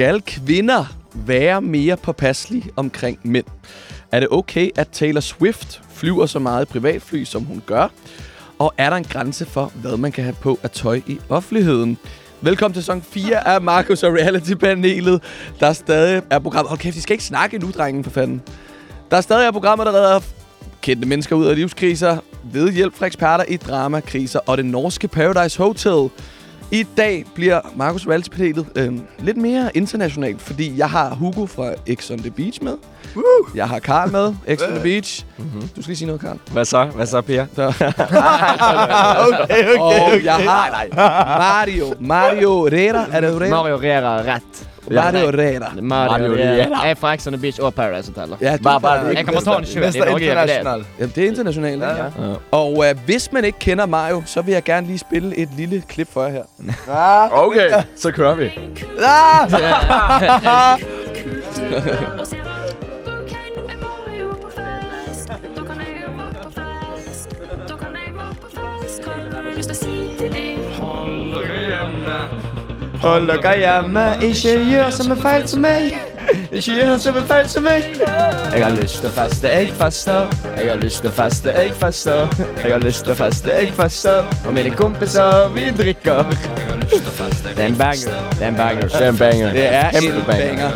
Skal kvinder være mere påpasselige omkring mænd? Er det okay, at Taylor Swift flyver så meget privatfly, som hun gør? Og er der en grænse for, hvad man kan have på af tøj i offentligheden? Velkommen til sæson 4 af Markus og Reality-panelet. Der stadig er programmet... Hold kæft, I skal ikke snakke nu, drengen, for fanden. Der er stadig er programmer, der redder kendte mennesker ud af livskriser ved hjælp fra eksperter i dramakriser og det norske Paradise Hotel. I dag bliver Markus Reality-panelet øh, lidt mere internationalt, fordi jeg har Hugo fra X on the Beach med. Woo! Jeg har Karl med, X on the Beach. Mm-hmm. Du skal lige sige noget, Karl. Hvad så? Hvad så, Pia? Så. okay, okay, Og okay. jeg har Mario. Mario Rera. Er det Rera? Mario Rera rett. Mario Rera. Mario, Mario Rera. Rera. Jeg er fra Ex on the Beach og Paradise Hotel. Ja, du Bare- bare. Jeg bare tage en sjøl. Det er er. International. Jamen, det er internationalt? Ja. Ja. Og øh, hvis man ikke kender Mario, så vil jeg gerne lige spille et lille klip for jer her. Ah, Okay, så kører vi. ah! Hold dere hjemme, ikke gjør som en feil som meg. Ikke gjør som en feil som meg. Jeg har lyst til feste, jeg fester. Jeg har lyst til feste, jeg fester. Jeg har lyst til feste, jeg fester. Og mine kompiser, vi drikker. Det er en banger. Det er en banger. Det er en banger. Det er en banger.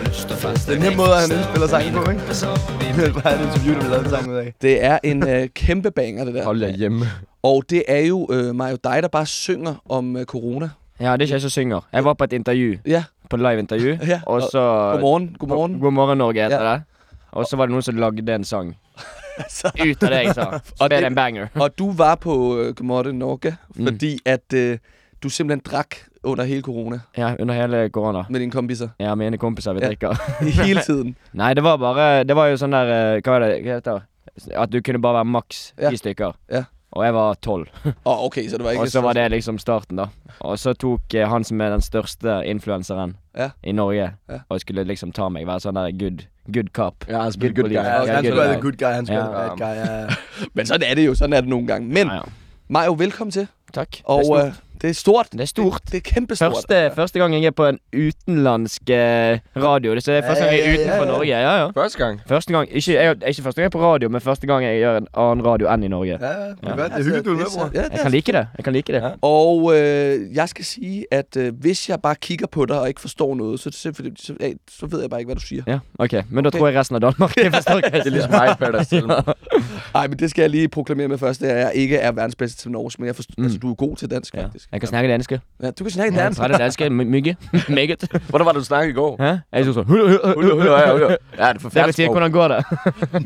Den her måde, han indspiller sangen på, ikke? Det er bare et interview, der vi lavede en sang ud af. Det er en øh, kæmpe banger, det der. Hold jer hjemme. Og det er jo øh, Mario dig, der bare synger om øh, corona. Ja, det er ikke jeg som synger. Jeg var på et intervju. Ja, På live-intervju. Ja, Og så godmorgen. Godmorgen. God morgen, Norge heter Ja. det. Og så var det noen som lagde en sang. Så- Ut av det jeg sa. Spill en banger. Og du var på øh, Godmorgen Norge, Mm. fordi at øh, du simpelthen drak under hele corona Ja, under hele korona. med dine kompiser. Ja, mine kompiser vi Ja. drikker. Hele tiden. Nei, det var bare Det var jo sånn der eh, Hva er det hva heter det? At du kunne bare være maks Ja. ti stykker. Ja. Og jeg var tolv. Åh, okay, så det var ikke Og så var det liksom starten, da. Og så tok eh, han som er den største influenseren Ja. i Norge, Ja. og skulle liksom ta meg, være sånn der good, good cop. Ja, han spiller Good good guy. guy. Ja, han spiller good guy, han spiller Ja. bad guy, ja. Men sådan er det jo. Sådan er det nogle gange. Men Ja, ja. Mario, velkommen til. Takk. Og øh, det er stort. det er stort. Det er kæmpe stort. Første, første gang jeg er på en utenlandsk eh, radio. Så det er første gang jeg er Ja, ja, ja, utenfor ja. Norge. Ja, ja. Første gang. Første gang, ikke, jeg, ikke første gang jeg er på radio, men første gang jeg gjør en annen radio enn i Norge. Ja, det Ja. er. Det er hyggeligt, du er med, bror. Ja, det Jeg er kan like det. Jeg kan like det. Ja. Og øh, jeg skal sige, at øh, hvis jeg bare kigger på dig og ikke forstår noget, så, så, så, så, så ved jeg bare ikke, hvad du siger. Ja, ok. Men da Ok. tror jeg resten av Danmark jeg forstår Det er ligesom mig Paradise. Nej, men det skal jeg lige proklamere med først, det er, at jeg ikke er verdens bedste til norsk, men jeg forstår, Mm. altså, du er god til dansk, Ja. faktisk. Jeg kan snakke dansk. Ja, du kan snakke Jeg dansk. kan dansk my- mye. Meget. Hvordan var det, du snakkede i går? Hæ? Jeg er hul, hul, ja, ja. Ja, det er Det betyr forfærdeligt. hvordan går det?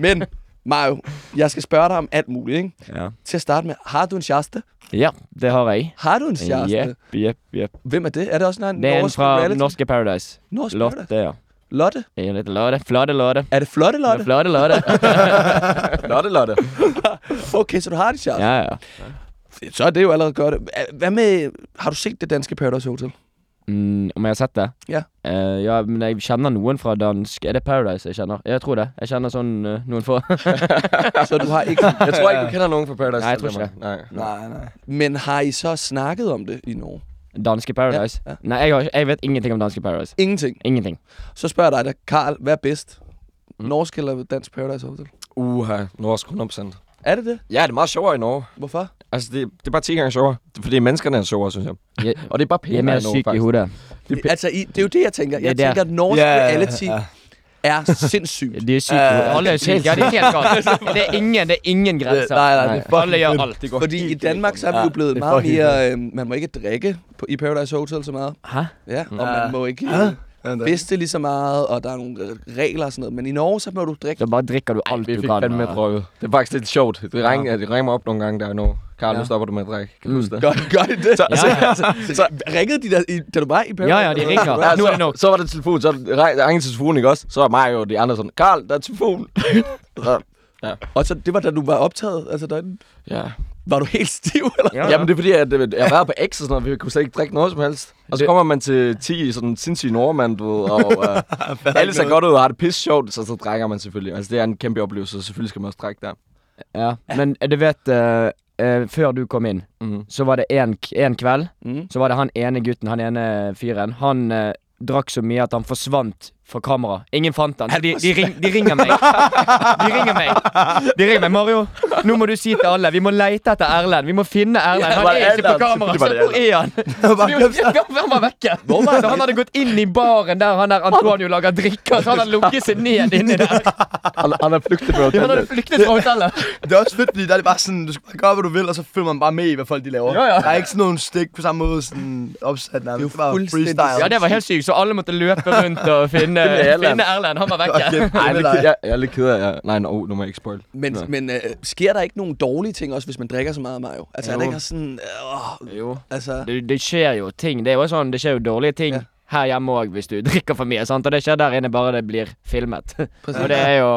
Men, Mario, jeg skal spørge dig om alt muligt, ikke? Ja. Til at starte med, har du en kæreste? ja, det har jeg. Har du en kæreste? Jepp, jepp, jepp. Hvem er det? Er det også en Det er norsk fra reality? norske Paradise. Norsk Lotte, Paradise? ja. Lotte? Jeg heter Lotte. Flade Lotte. Er det Flotte Lotte? Flade Lotte. Lotte, Lotte. Okay, så du har en kæreste. Ja, ja. Så er det jo allerede godt. Hvad med, har du set det danske Paradise Hotel? Mm, om jeg har sett det? Ja. Eh, ja, men jeg kjenner noen fra dansk Er det Paradise jeg kjenner? Jeg tror det. Jeg kjenner sånn eh, noen få. Så du har ikke... Jeg tror ikke, du kender nogen fra Paradise Nej, jeg tror ikke Nej. Nej, nej. Men har I så snakket om det i Norge? danske Paradise? Ja, ja. Nei, jeg, har, jeg vet ingenting om danske Paradise. Ingenting. Ingenting. Så spørger jeg dig da, Karl, hvad er bedst? Mm. Norsk eller dansk Paradise Hotel? Uha, norsk 100%. Er det det? Ja, det er meget sjovere i Norge. Hvorfor? Altså, det, det er bare 10 gange sjovere. Det er, menneskerne er sjovere, synes jeg. Jeg, Og det er bare er pænere mer i Norge, faktisk. hodet. Det, altså, I, det er jo det, jeg tænker. Jeg Det er tænker, at norsk Ja, ja, ja, reality ja. er sindssygt. De er syke i hodet. Alle er syke. Ja, det er helt galt. Det er ingen, det er ingen grenser. Nej, nej, det er gjør fedt. alt. Det går Fordi i Danmark så er vi jo Ja, blevet det er meget mere... Øh, man må ikke drikke på, i Paradise Hotel så meget. Hæ? Ja, og Ja. man må ikke Ja. øh, Ja, det- feste lige så meget, og der er nogle regler og sådan noget. Men i Norge, så må du drikke. Så bare drikker du alt Vi du fik kan. Det er faktisk lidt sjovt. Det ringer, det ringer mig op nogle gange der nu. Karl, Ja. nu stopper du med at drikke. Kan du Mm. huske det? Gør, gør de det? Så, Ja, ja. så, Så ringede de der, i, da du var i Paradise? Ja, ja, de ringer. Ja, Nu er det så, nok. så var det telefon, så ringede til telefonen, ikke også? Så var mig og de andre sådan, Karl, der er telefon. så, Og så, det var da du var optaget, altså derinde. ja. Var du helt stiv, eller? Ja, ja. Jamen det er fordi, at øh, jeg var på X og sådan noget, vi kunne slet ikke drikke noget som helst. Og så Det- kommer man til 10 sådan sindssyge nordmand, du ved, og øh, alle ser godt ud og har det pisse sjovt, så så drikker man selvfølgelig. Altså det er en kæmpe oplevelse, så selvfølgelig skal man også drikke der. Ja, men du vet eh, eh, Før du kom inn, Mhm. så var det en kveld Mm. Så var det han ene gutten, han ene fyren Han, eh, drakk så mye at han forsvant fra kamera. Ingen fant han. De, de, ring, de ringer meg. De ringer meg. De ringer meg. Mario, nå må du si til alle Vi må leite etter Erlend. Vi må finne Erlend. Han er ikke på kamera. Så hvor er han? Han var vekke. Han hadde gått inn i baren der han der Antonio lager drikker. Så han hadde lukket seg ned inni der. Han, han er flygtet fra Han hadde hotellet. flyktet fra hotellet. Det er også fedt, fordi der er det bare sådan, du skal gøre, hvad du vil, og så følger man bare med i, hvad folk de laver. Ja, ja. Der er ikke sådan nogle stik på samme måde sådan opsat nærmest. Det Det bare fuldstændig- freestyle. Ja, det var helt sykt. Så alle måtte løpe rundt og finne, Han var vekke. Okay. Ej, jeg, er med lidt, dig. ked- jeg, jeg er lidt ked af, jeg, nej, no, nu må jeg ikke spoil. Men, Nå. men øh, sker der ikke nogen dårlige ting også, hvis man drikker så meget Mario? Altså, er Jo. der ikke sådan... Øh, Jo. altså... Det, det skjer jo ting. Det er jo sånn, det skjer jo dårlige ting Ja. Her hjemme òg hvis du drikker for mye. sant? Og det skjer der inne bare det blir filmet. Præcis. Og det er jo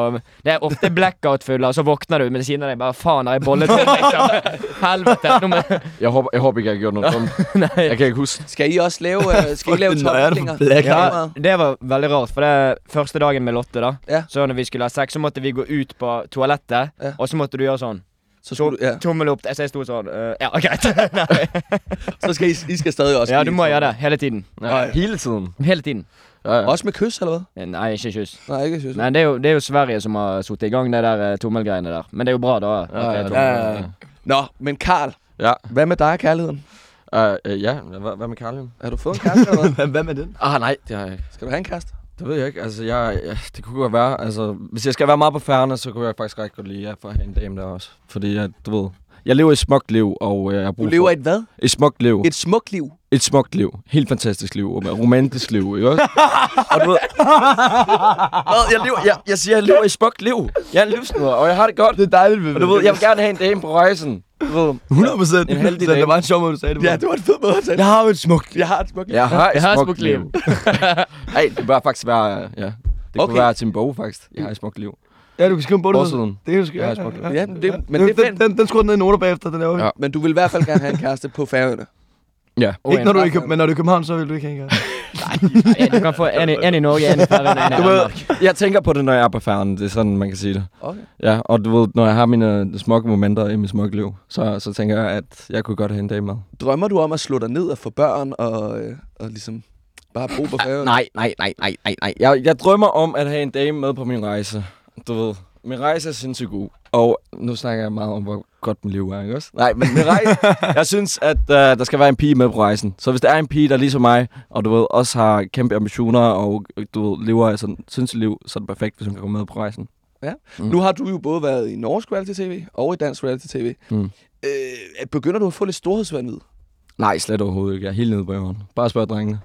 Det er ofte blackout-fulle, og så våkner du ved siden av deg bare Faen, har jeg bollet til, liksom? Helvete. Nå må Jeg håber, jeg håber ikke, jeg har gjort noget dumt. Nei. Jeg kan ikke huske. Skal I også lave, øh, skal I lave Black Ja, det var veldig rart, for det første dagen med Lotte, da Ja. Så når vi skulle ha sex, så måtte vi gå ut på toalettet, Ja. og så måtte du gjøre sånn. Så, skulle du, ja. Tommel opp. Så jeg sto sånn. øh, ja. Nei. så skal I, I skal stadig også... Ja, du må gjøre det hele tiden. Ja, hele tiden. Hele tiden. Ja, ja. Også med kys, eller hvad? Nei, ikke kyss. Nej, ikke kys. Nei, det er, jo, det er jo Sverige som har satt i gang det der uh, tommelgreiene der. Men det er jo bra, da. det ja, tommel. ja, ja. Nå, men Karl, Ja, hvad med dig og kærligheden? uh, uh, ja. Hvad, hvad med Karlien? Har du fået en kæreste eller hvad? Hvad, hvad med den? Ah, nej, det har jeg ikke. Skal du have en kæreste? Det ved jeg ikke. Altså, jeg, ja, det kunne godt være. Altså, hvis jeg skal være meget på færne, så kunne jeg faktisk rigtig godt lide at få have en dame der også. Fordi, jeg, du ved, jeg lever et smukt liv, og jeg har Du brug lever for et hvad? et smukt liv. Et, smukt liv. et smukt liv. Helt fantastisk liv. Og romantisk liv, ikke også? og du ved... Jeg, lever, jeg, jeg siger, jeg lever et smukt liv. Jeg er en livsnyder, og jeg har det godt. Det er dejligt ved Og du ved, jeg vil gerne have en dame på rejsen. Ved, 100 procent. En Det var en sjov måde, du sagde det. Ja, det var en fed måde at sige. Jeg har jo et smukt. Jeg har et smukt liv. jeg har et Jeg har et smukt smukt liv. Nej, det bør faktisk være... Ja, det Okay. kunne være til en bog, faktisk. Jeg har et smukt liv. Ja, du kan skrive en bog. Forsiden. Det kan du skrive. Jeg har et smukt liv. Ja, det, men det er den, den, den skruer ned i noter bagefter, den laver vi. Ja. Men du vil i hvert fald gerne have en kæreste på færøerne. Ja. Og Ikke når du er i. København, men når du er i København, så vil du ikke en kæreste. Ja, du kan få en i, en i Norge, i i Du ved, Danmark. jeg tænker på det, når jeg er på færden. Det er sådan, man kan sige det. Okay. Ja, og du ved, når jeg har mine smukke momenter i mit smukke liv, så, så tænker jeg, at jeg kunne godt have en dag med. Drømmer du om at slå dig ned og få børn og, øh, og ligesom bare bo på færøerne? Nej, nej, nej, nej, nej, nej. Jeg, jeg drømmer om at have en dame med på min rejse. Du ved, min rejse er sindssygt god. Og nu snakker jeg meget om, hvor godt mit liv er, ikke også? Nej, men min rejse... jeg synes, at uh, der skal være en pige med på rejsen. Så hvis der er en pige, der er ligesom mig, og du ved, også har kæmpe ambitioner, og du ved, lever et sådan sindssygt liv, så er det perfekt, hvis hun kan komme med på rejsen. Mm. Nu har du jo både været i norsk reality-tv og i dansk reality-tv. Mm. Øh, begynder du at få lidt storhedsvandvid? Nej, slet overhovedet ikke. Jeg er helt nede på jorden. Bare spørg drengene.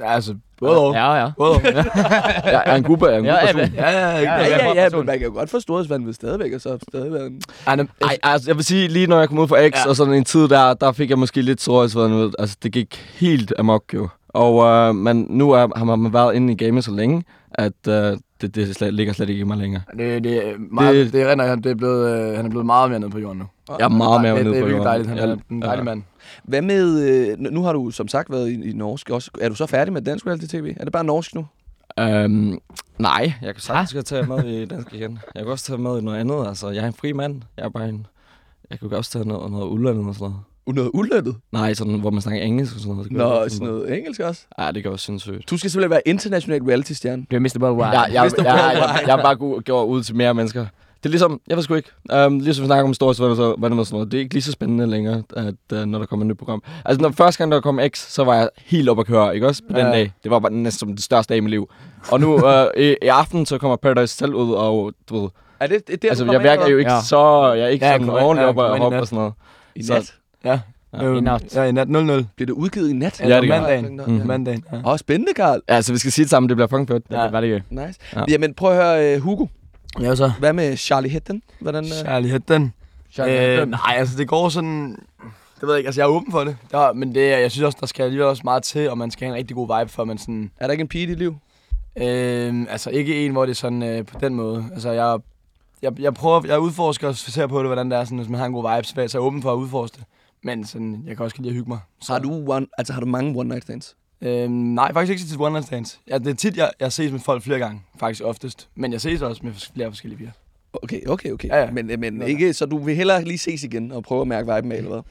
Ja, altså, både og. Ja, ja. Både og. Jeg er en god, jeg er en god Ja, person. jeg, Ja, ja, ja. Ja, Ja, ja, ja, person. men man kan jo godt få storhedsvandvid stadigvæk, og så stadig være en... Ej, nem- Ej, altså, jeg vil sige, lige når jeg kom ud fra X, Ja. ja. og sådan en tid der, der fik jeg måske lidt storhedsvand. Altså, det gik helt amok jo. Og øh, men nu er, har man været inde i gamet så længe, at øh, det, det slet, ligger slet ikke i mig længere. Det, det, er meget, det, Det- det render, han, det er blevet, øh, han er blevet meget mere nede på jorden nu. Jeg er meget mere det, nede det er på virkelig jorden. dejligt. Han er Jeg- en dejlig ja. mand. Hvad med... Øh, nu har du som sagt været i, i norsk også. Er du så færdig med dansk reality-tv? Er det bare norsk nu? Øhm, nej, jeg kan sagtens skal tage med i dansk igen. Jeg kan også tage med i noget andet. Altså, jeg er en fri mand. Jeg er bare en... Jeg kunne også tage noget, noget udlandet og sådan noget. Noget ulønnet? Nej, sådan, hvor man snakker engelsk og sådan noget. Det jeg Nå, sådan noget engelsk også. Ja, det kan også sindssygt. Du skal simpelthen være international reality-stjerne. Du er Mr. Worldwide. Ja, jeg, jeg, jeg, jeg, jeg, jeg er bare god, går ud til mere mennesker. Det er ligesom, jeg ved sgu ikke, um, ligesom vi snakker om storhedsvand, så var det noget sådan noget. Det er ikke lige så spændende længere, at, uh, når der kommer et nyt program. Altså, når første gang der kom X, så var jeg helt op at køre, ikke også? På den Ja. dag. Det var bare næsten som det største dag i mit liv. Og nu uh, i, i, aften, så kommer Paradise selv ud, og du ved, Er det, det, det altså, jeg virker jo ikke Ja. ja. så, jeg er ikke Ja, ja, sådan ordentligt ja, op kom og sådan noget. I Så- nat? Ja. Ja. I nat. Ja, i nat 0-0. Bliver det udgivet i nat? Ja, det mandagen. Mm. Mandagen, ja. Åh, oh, spændende, Karl. Altså, vi skal sige det sammen, det bliver fucking fedt. Det er veldig gøy. Nice. Ja. Ja. Jamen, prøv at høre, uh, Hugo. Ja, så. Hvad med Charlie Hedden? Hvordan, uh... Kærlighed, den. Øh, nej, altså det går sådan... Det ved jeg ikke, altså jeg er åben for det. Der, men det, er- jeg synes også, der skal alligevel også meget til, og man skal have en rigtig god vibe, for man sådan... Er der ikke en pige i dit liv? Øh, altså ikke en, hvor det er sådan øh, på den måde. Altså jeg, jeg, jeg prøver, jeg udforsker og ser på det, hvordan det er, sådan, hvis man har en god vibe, så er jeg åben for at udforske det. Men sådan, jeg kan også lide at hygge mig. Så, Har du, one, altså, har du mange one night stands? Øh, nej, faktisk ikke tit one night stands. Ja, det er tit, jeg, jeg ses med folk flere gange, faktisk oftest. Men jeg ses også med flere forskellige piger. Okay, okay, okay. Ja, ja. Men, øh, men ikke, så du vil hellere lige ses igen og prøve at mærke viben af, eller hvad?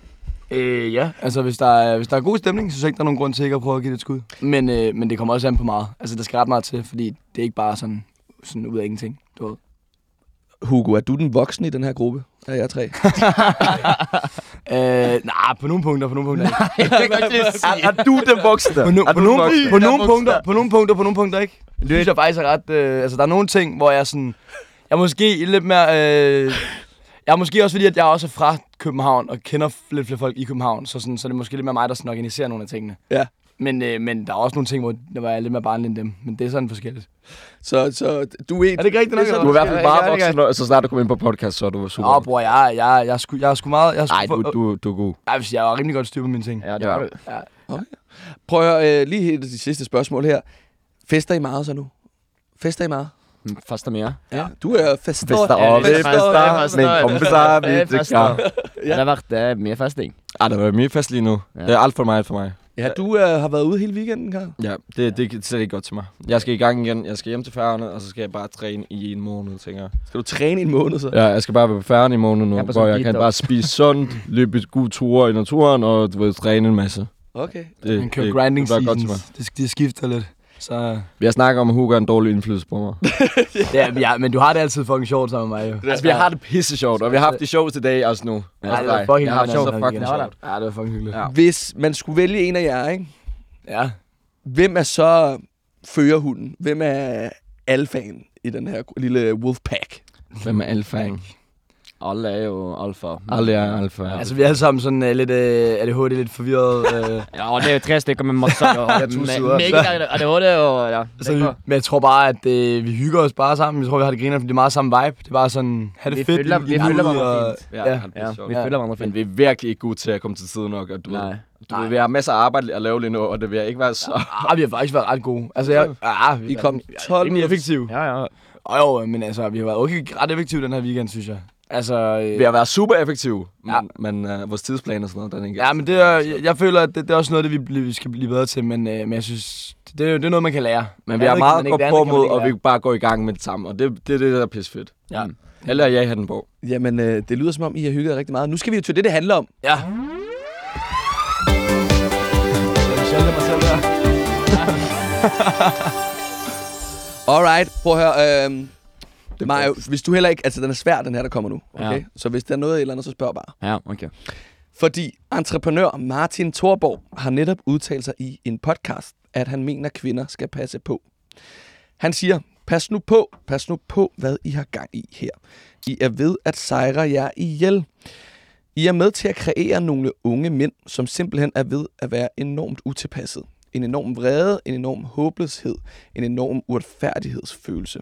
Øh, ja. Altså, hvis der, er, hvis der er god stemning, så synes jeg ikke, der er nogen grund til ikke at prøve at give det et skud. Men, øh, men det kommer også an på meget. Altså, der skal ret meget til, fordi det er ikke bare sådan, sådan ud af ingenting. Du ved. Hugo, er du den voksne i den her gruppe af jer tre? Øh, nej, på nogle punkter, på nogle punkter. ikke. Er, er du den voksne? På, no, på, nogle, på, nogle punkter, på nogle punkter, på nogle punkter ikke. Det synes jeg faktisk er ret... Øh, altså, der er nogle ting, hvor jeg sådan... Jeg er måske lidt mere... Øh, jeg er måske også fordi, at jeg også er fra København og kender lidt flere folk i København, så, sådan, så det er måske lidt mere mig, der sådan organiserer nogle af tingene. Ja. Men, øh, men der er også nogle ting, hvor der var jeg lidt mere barnlig end dem. Men det er sådan forskelligt. Så, så du er, Er det ikke rigtigt nok? Det er Du er i hvert fald Ja, meget ja, ja. voksen, så snart du kommer ind på podcast, så er du super. Åh, bror, jeg, jeg, jeg, er sgu, jeg er sgu meget... Jeg er sgu Nej, du, du, du er god. Jeg, vil sige, jeg har rimelig godt styr på mine ting. Ja, det Ja. var du. Ja. Prøv at høre, øh, lige helt de sidste spørgsmål her. Fester I meget så nu? Fester I meget? Fasta mere. Ja. Du er fester. Fester Ja, og det er fester, fester, men kompiser, Det er vi fester. drikker. Det har vært eh, mye festing. Ej, der var mye fest lige nu. Ja. Det er alt for meget for mig. Ja, du øh, har været ude hele weekenden, Karl. Ja, det, det er slet ikke godt til mig. Jeg skal i gang igen. Jeg skal hjem til færgerne, og så skal jeg bare træne i en måned, tænker jeg. Skal du træne i en måned så? Ja, jeg skal bare være på færgen i en måned nu, på hvor jeg kan detox. bare spise sundt, løbe gode ture i naturen, og du ved, træne en masse. Okay. Det, Man kører det, grinding det, gør godt til mig. seasons. Det, det skifter lidt. Så, Vi har snakket om, at Hugo er en dårlig indflydelse på mig. ja, men ja, men du har det altid fucking sjovt sammen med mig, jo. altså, vi har det pisse sjovt, og vi har haft det sjovt i dag også nu. Ja, det var fucking Jeg har det så fucking sjovt. Ja, det var fucking hyggeligt. Ja. Hvis man skulle vælge en af jer, ikke? Ja. hvem er så førerhunden? Hvem er alfaen i den her lille wolfpack? Hvem er alfaen? Alle er jo alfa. Aldrig er alfa. Altså, vi er alle sammen sådan uh, lidt uh, ADHD, lidt forvirret. Uh, Ja, det er jo tre stykker med masse og meget ADHD og ja. så vi, men jeg tror bare, at uh, vi hygger os bare sammen. Jeg tror, vi har det griner, fordi det er meget samme vibe. Det er bare sådan, have det Vi fedt. lige vi hverandre og- fint. Ja. Ja, Ja, ja. vi Ja. hverandre Men fint. vi er virkelig ikke gode til at komme til tiden nok. Og du, ved, Nej. du ved, vi har masser af arbejde at lave lige nu, og det vil ikke være så... Ah, vi har faktisk været ret gode. Altså, jeg, ah, vi kom 12 rimelig effektive. Ja, ja. Og jo, men altså, vi har været okay, ret effektive den her weekend, synes jeg. Altså, øh, Vi har været super effektive, Ja. men, men uh, vores tidsplan og sådan noget, den er ikke... Ja, men det er, jeg, jeg føler, at det, det er også noget, det vi, bliver- vi skal blive bedre til, men, øh, men jeg synes, det, er det er noget, man kan lære. Men vi andet meget godt på mod, og vi bare går i gang med det samme, og det, det er det, der er pissefedt. Ja. Eller jeg har den på. Jamen, øh, det lyder som om, I har hygget jer rigtig meget. Nu skal vi jo til det, det handler om. Ja. Jeg sælger mig selv her. Alright, prøv at høre. Øh, Mario, hvis du heller ikke... Altså, den er svær, den her, der kommer nu. Okay? Ja. Så hvis der er noget eller andet, så spørg bare. Ja, okay. Fordi entreprenør Martin Thorborg har netop udtalt sig i en podcast, at han mener, at kvinder skal passe på. Han siger, pas nu på, pas nu på, hvad I har gang i her. I er ved at sejre jer ihjel. I er med til at kreere nogle unge mænd, som simpelthen er ved at være enormt utilpasset. En enorm vrede, en enorm håbløshed, en enorm uretfærdighedsfølelse.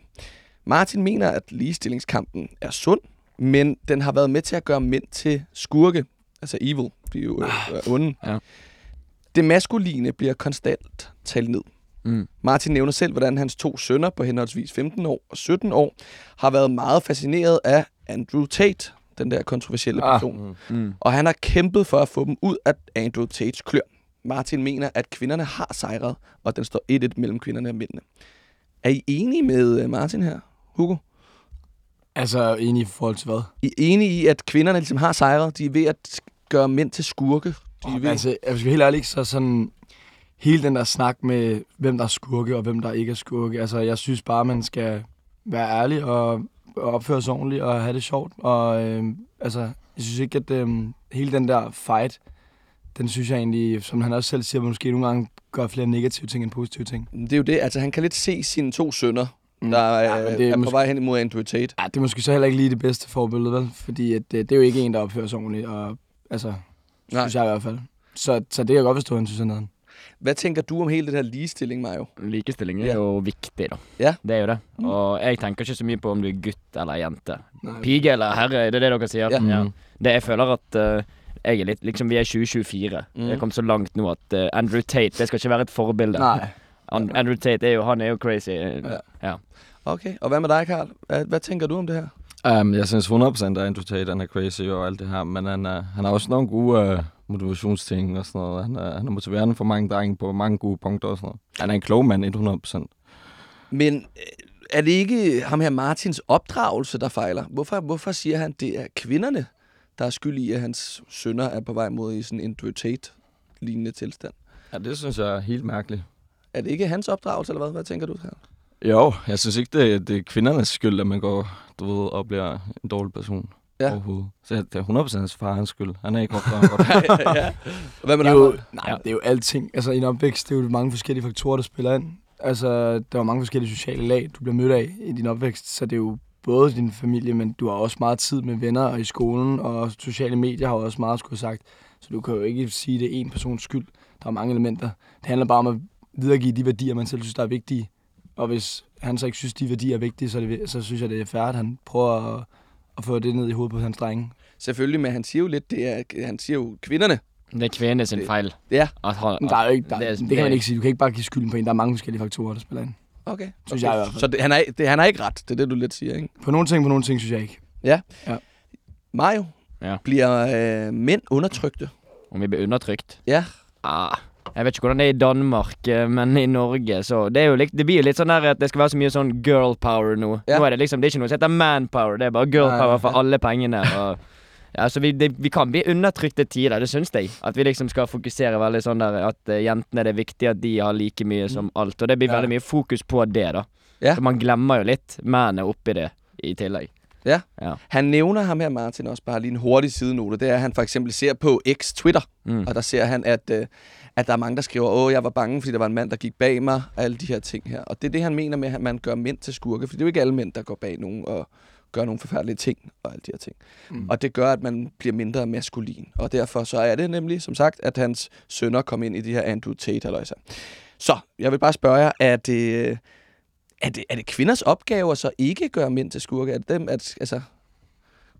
Martin mener, at ligestillingskampen er sund, men den har været med til at gøre mænd til skurke, altså evil, de er jo øh, er onde. Ja. Det maskuline bliver konstant talt ned. Mm. Martin nævner selv, hvordan hans to sønner på henholdsvis 15 år og 17 år har været meget fascineret af Andrew Tate, den der kontroversielle Ah. person. Mm. Og han har kæmpet for at få dem ud af Andrew Tates klør. Martin mener, at kvinderne har sejret, og den står 1-1 mellem kvinderne og mændene. Er I enige med øh, Martin her, Hugo? Altså, enig i forhold til hvad? I er enige i, at kvinderne ligesom har sejret? De er ved at gøre mænd til skurke? De er Oh, ved... altså, jeg skal helt ærlig, så sådan... Hele den der snak med, hvem der er skurke og hvem der ikke er skurke. Altså, jeg synes bare, man skal være ærlig og, og opføre sig ordentligt og have det sjovt. Og øh, altså, jeg synes ikke, at øh, hele den der fight, den synes jeg egentlig, som han også selv siger, måske nogle gange gør flere negative ting end positive ting. Det er jo det. Altså, han kan lidt se sine to sønner, Mm. der er, Ja, men er, det er er på måske- vej hen imod Andrew Tate. Ja, det er måske så heller ikke lige det bedste forbillede, vel? Fordi at, øh, det er jo ikke en, der opfører sig ordentligt, og altså, Nej. synes jeg i hvert fald. Så, så det kan jeg godt forstå, han synes, han havde. Hvad tænker du om hele det her ligestilling, Mario? Likestilling er Ja. jo viktig, da. Ja. Det er jo det. Og jeg tenker ikke så mye på om du er gutt eller jente. Pige eller herre, det er det dere sier. Ja. Ja. Det jeg føler at eh, jeg er litt Liksom, vi er 2024. Mm. Er kommet så langt nå at eh, Andrew Tate Det skal ikke være et forbilde. Nej. An Andrew Tate er jo, han er jo crazy. Ja. ja. Okay, og hvad med dig, Karl? Hvad, hvad tænker du om det her? Um, jeg synes 100% at Andrew Tate han er crazy og alt det her, men han, er, han har også nogle gode uh, motivationsting og sådan noget. Han er, han er motiverende for mange drenge på mange gode punkter og sådan noget. Han er en klog mand, 100%. Men øh, er det ikke ham her Martins opdragelse, der fejler? Hvorfor, hvorfor siger han, det er kvinderne, der er skyld i, at hans sønner er på vej mod i sådan en lignende tilstand. Ja, det synes jeg er helt mærkeligt. Er det ikke hans opdragelse, eller hvad? Hvad tænker du her? Jo, jeg synes ikke, det, er- det er kvindernes skyld, at man går, du ved, og bliver en dårlig person Ja. ja. overhovedet. Så det er 100% hans far hans skyld. Han er ikke opdraget godt. ja. Hvad med Det dig? er jo, nej, det er jo alting. Altså, i en opvækst, det er jo mange forskellige faktorer, der spiller ind. Altså, der er mange forskellige sociale lag, du bliver mødt af i din opvækst. Så det er jo både din familie, men du har også meget tid med venner og i skolen, og sociale medier har også meget skulle have sagt. Så du kan jo ikke sige, at det er en persons skyld. Der er mange elementer. Det handler bare om at videregive de værdier, man selv synes, der er vigtige. Og hvis han så ikke synes, de værdier er vigtige, så, er det, så synes jeg, det er fair, at han prøver at, at få det ned i hovedet på hans drenge. Selvfølgelig, men han siger jo lidt, det er, han siger jo kvinderne. Det er kvinne sin feil. Ja. Han, Men der er jo ikke, der, det er- det, kan man ikke sige. Du kan ikke bare give skylden på en. Der er mange forskellige faktorer, der spiller ind. Okay. Synes okay. jeg i hvert fald. Så det, han, er, det, han har ikke ret, det er det, du lidt siger, ikke? På nogle ting, på nogle ting, synes jeg ikke. Mario, Ja. bliver øh, mænd undertrykte? Om vi blir undertrykt? Ja. Ah. Jeg vet ikke hvordan det er i Danmark, eh, men i Norge så Det, jo litt, det blir jo litt sånn der at det skal være så mye sånn girl power nå. Ja. Nå er det liksom Det er ikke noe som heter man power, det er bare girl power for alle pengene. Og, ja, så vi, det, vi kan bli undertrykt til tider, det syns jeg. At vi liksom skal fokusere veldig sånn der at eh, jentene det er viktig at de har like mye som alt. Og det blir Ja. veldig mye fokus på det, da. Ja. Så man glemmer jo litt mennene oppi det i tillegg. Han nævner ham her, Martin, også bare lige en hurtig sidenote. Det er, at han for eksempel ser på X Twitter, Mm. og der ser han, at, øh, at der er mange, der skriver, åh, jeg var bange, fordi der var en mand, der gik bag mig, og alle de her ting her. Og det er det, han mener med, at man gør mænd til skurke, for det er jo ikke alle mænd, der går bag nogen og gør nogle forfærdelige ting og alle de her ting. Mm. Og det gør, at man bliver mindre maskulin. Og derfor så er det nemlig, som sagt, at hans sønner kom ind i de her Andrew Tate halløjser. Så, jeg vil bare spørge jer, er det, er det, er det kvinders opgave at så ikke gøre mænd til skurke? Er det dem, at, altså,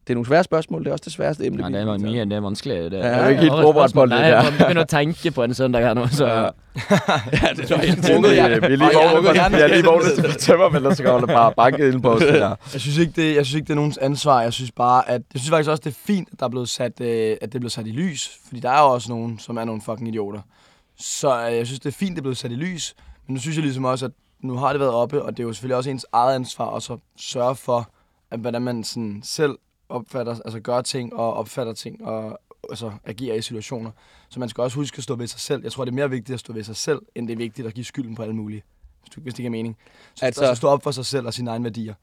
det er nogle svære spørgsmål, det er også det sværeste emne. Ja, det var mye, det er vanskelig. Det, Ja, jeg jeg er ikke helt forberedt på det der. jeg må begynne å tenke på en søndag her nå, så Ja, det er helt Vi, vi er lige vågnet, vi er lige vågnet til tømmermænd, så kommer der bare banket ind på os. det der. Jeg synes ikke, det, jeg synes ikke, det er nogens ansvar. Jeg synes bare, at jeg synes faktisk også, det er fint, at der er blevet sat, øh, at det er blevet sat i lys. Fordi der er jo også nogen, som er nogle fucking idioter. Så øh, jeg synes, det er fint, det er blevet sat i lys. Men nu synes jeg ligesom også, at nu har det været oppe, og det er jo selvfølgelig også ens eget ansvar også at sørge for, at hvordan man sådan selv opfatter, altså gør ting og opfatter ting og altså agerer i situationer. Så man skal også huske at stå ved sig selv. Jeg tror, det er mere vigtigt at stå ved sig selv, end det er vigtigt at give skylden på alle mulige. Hvis, du, hvis det giver mening. Så Altså- altså, stå op for sig selv og sine egne værdier.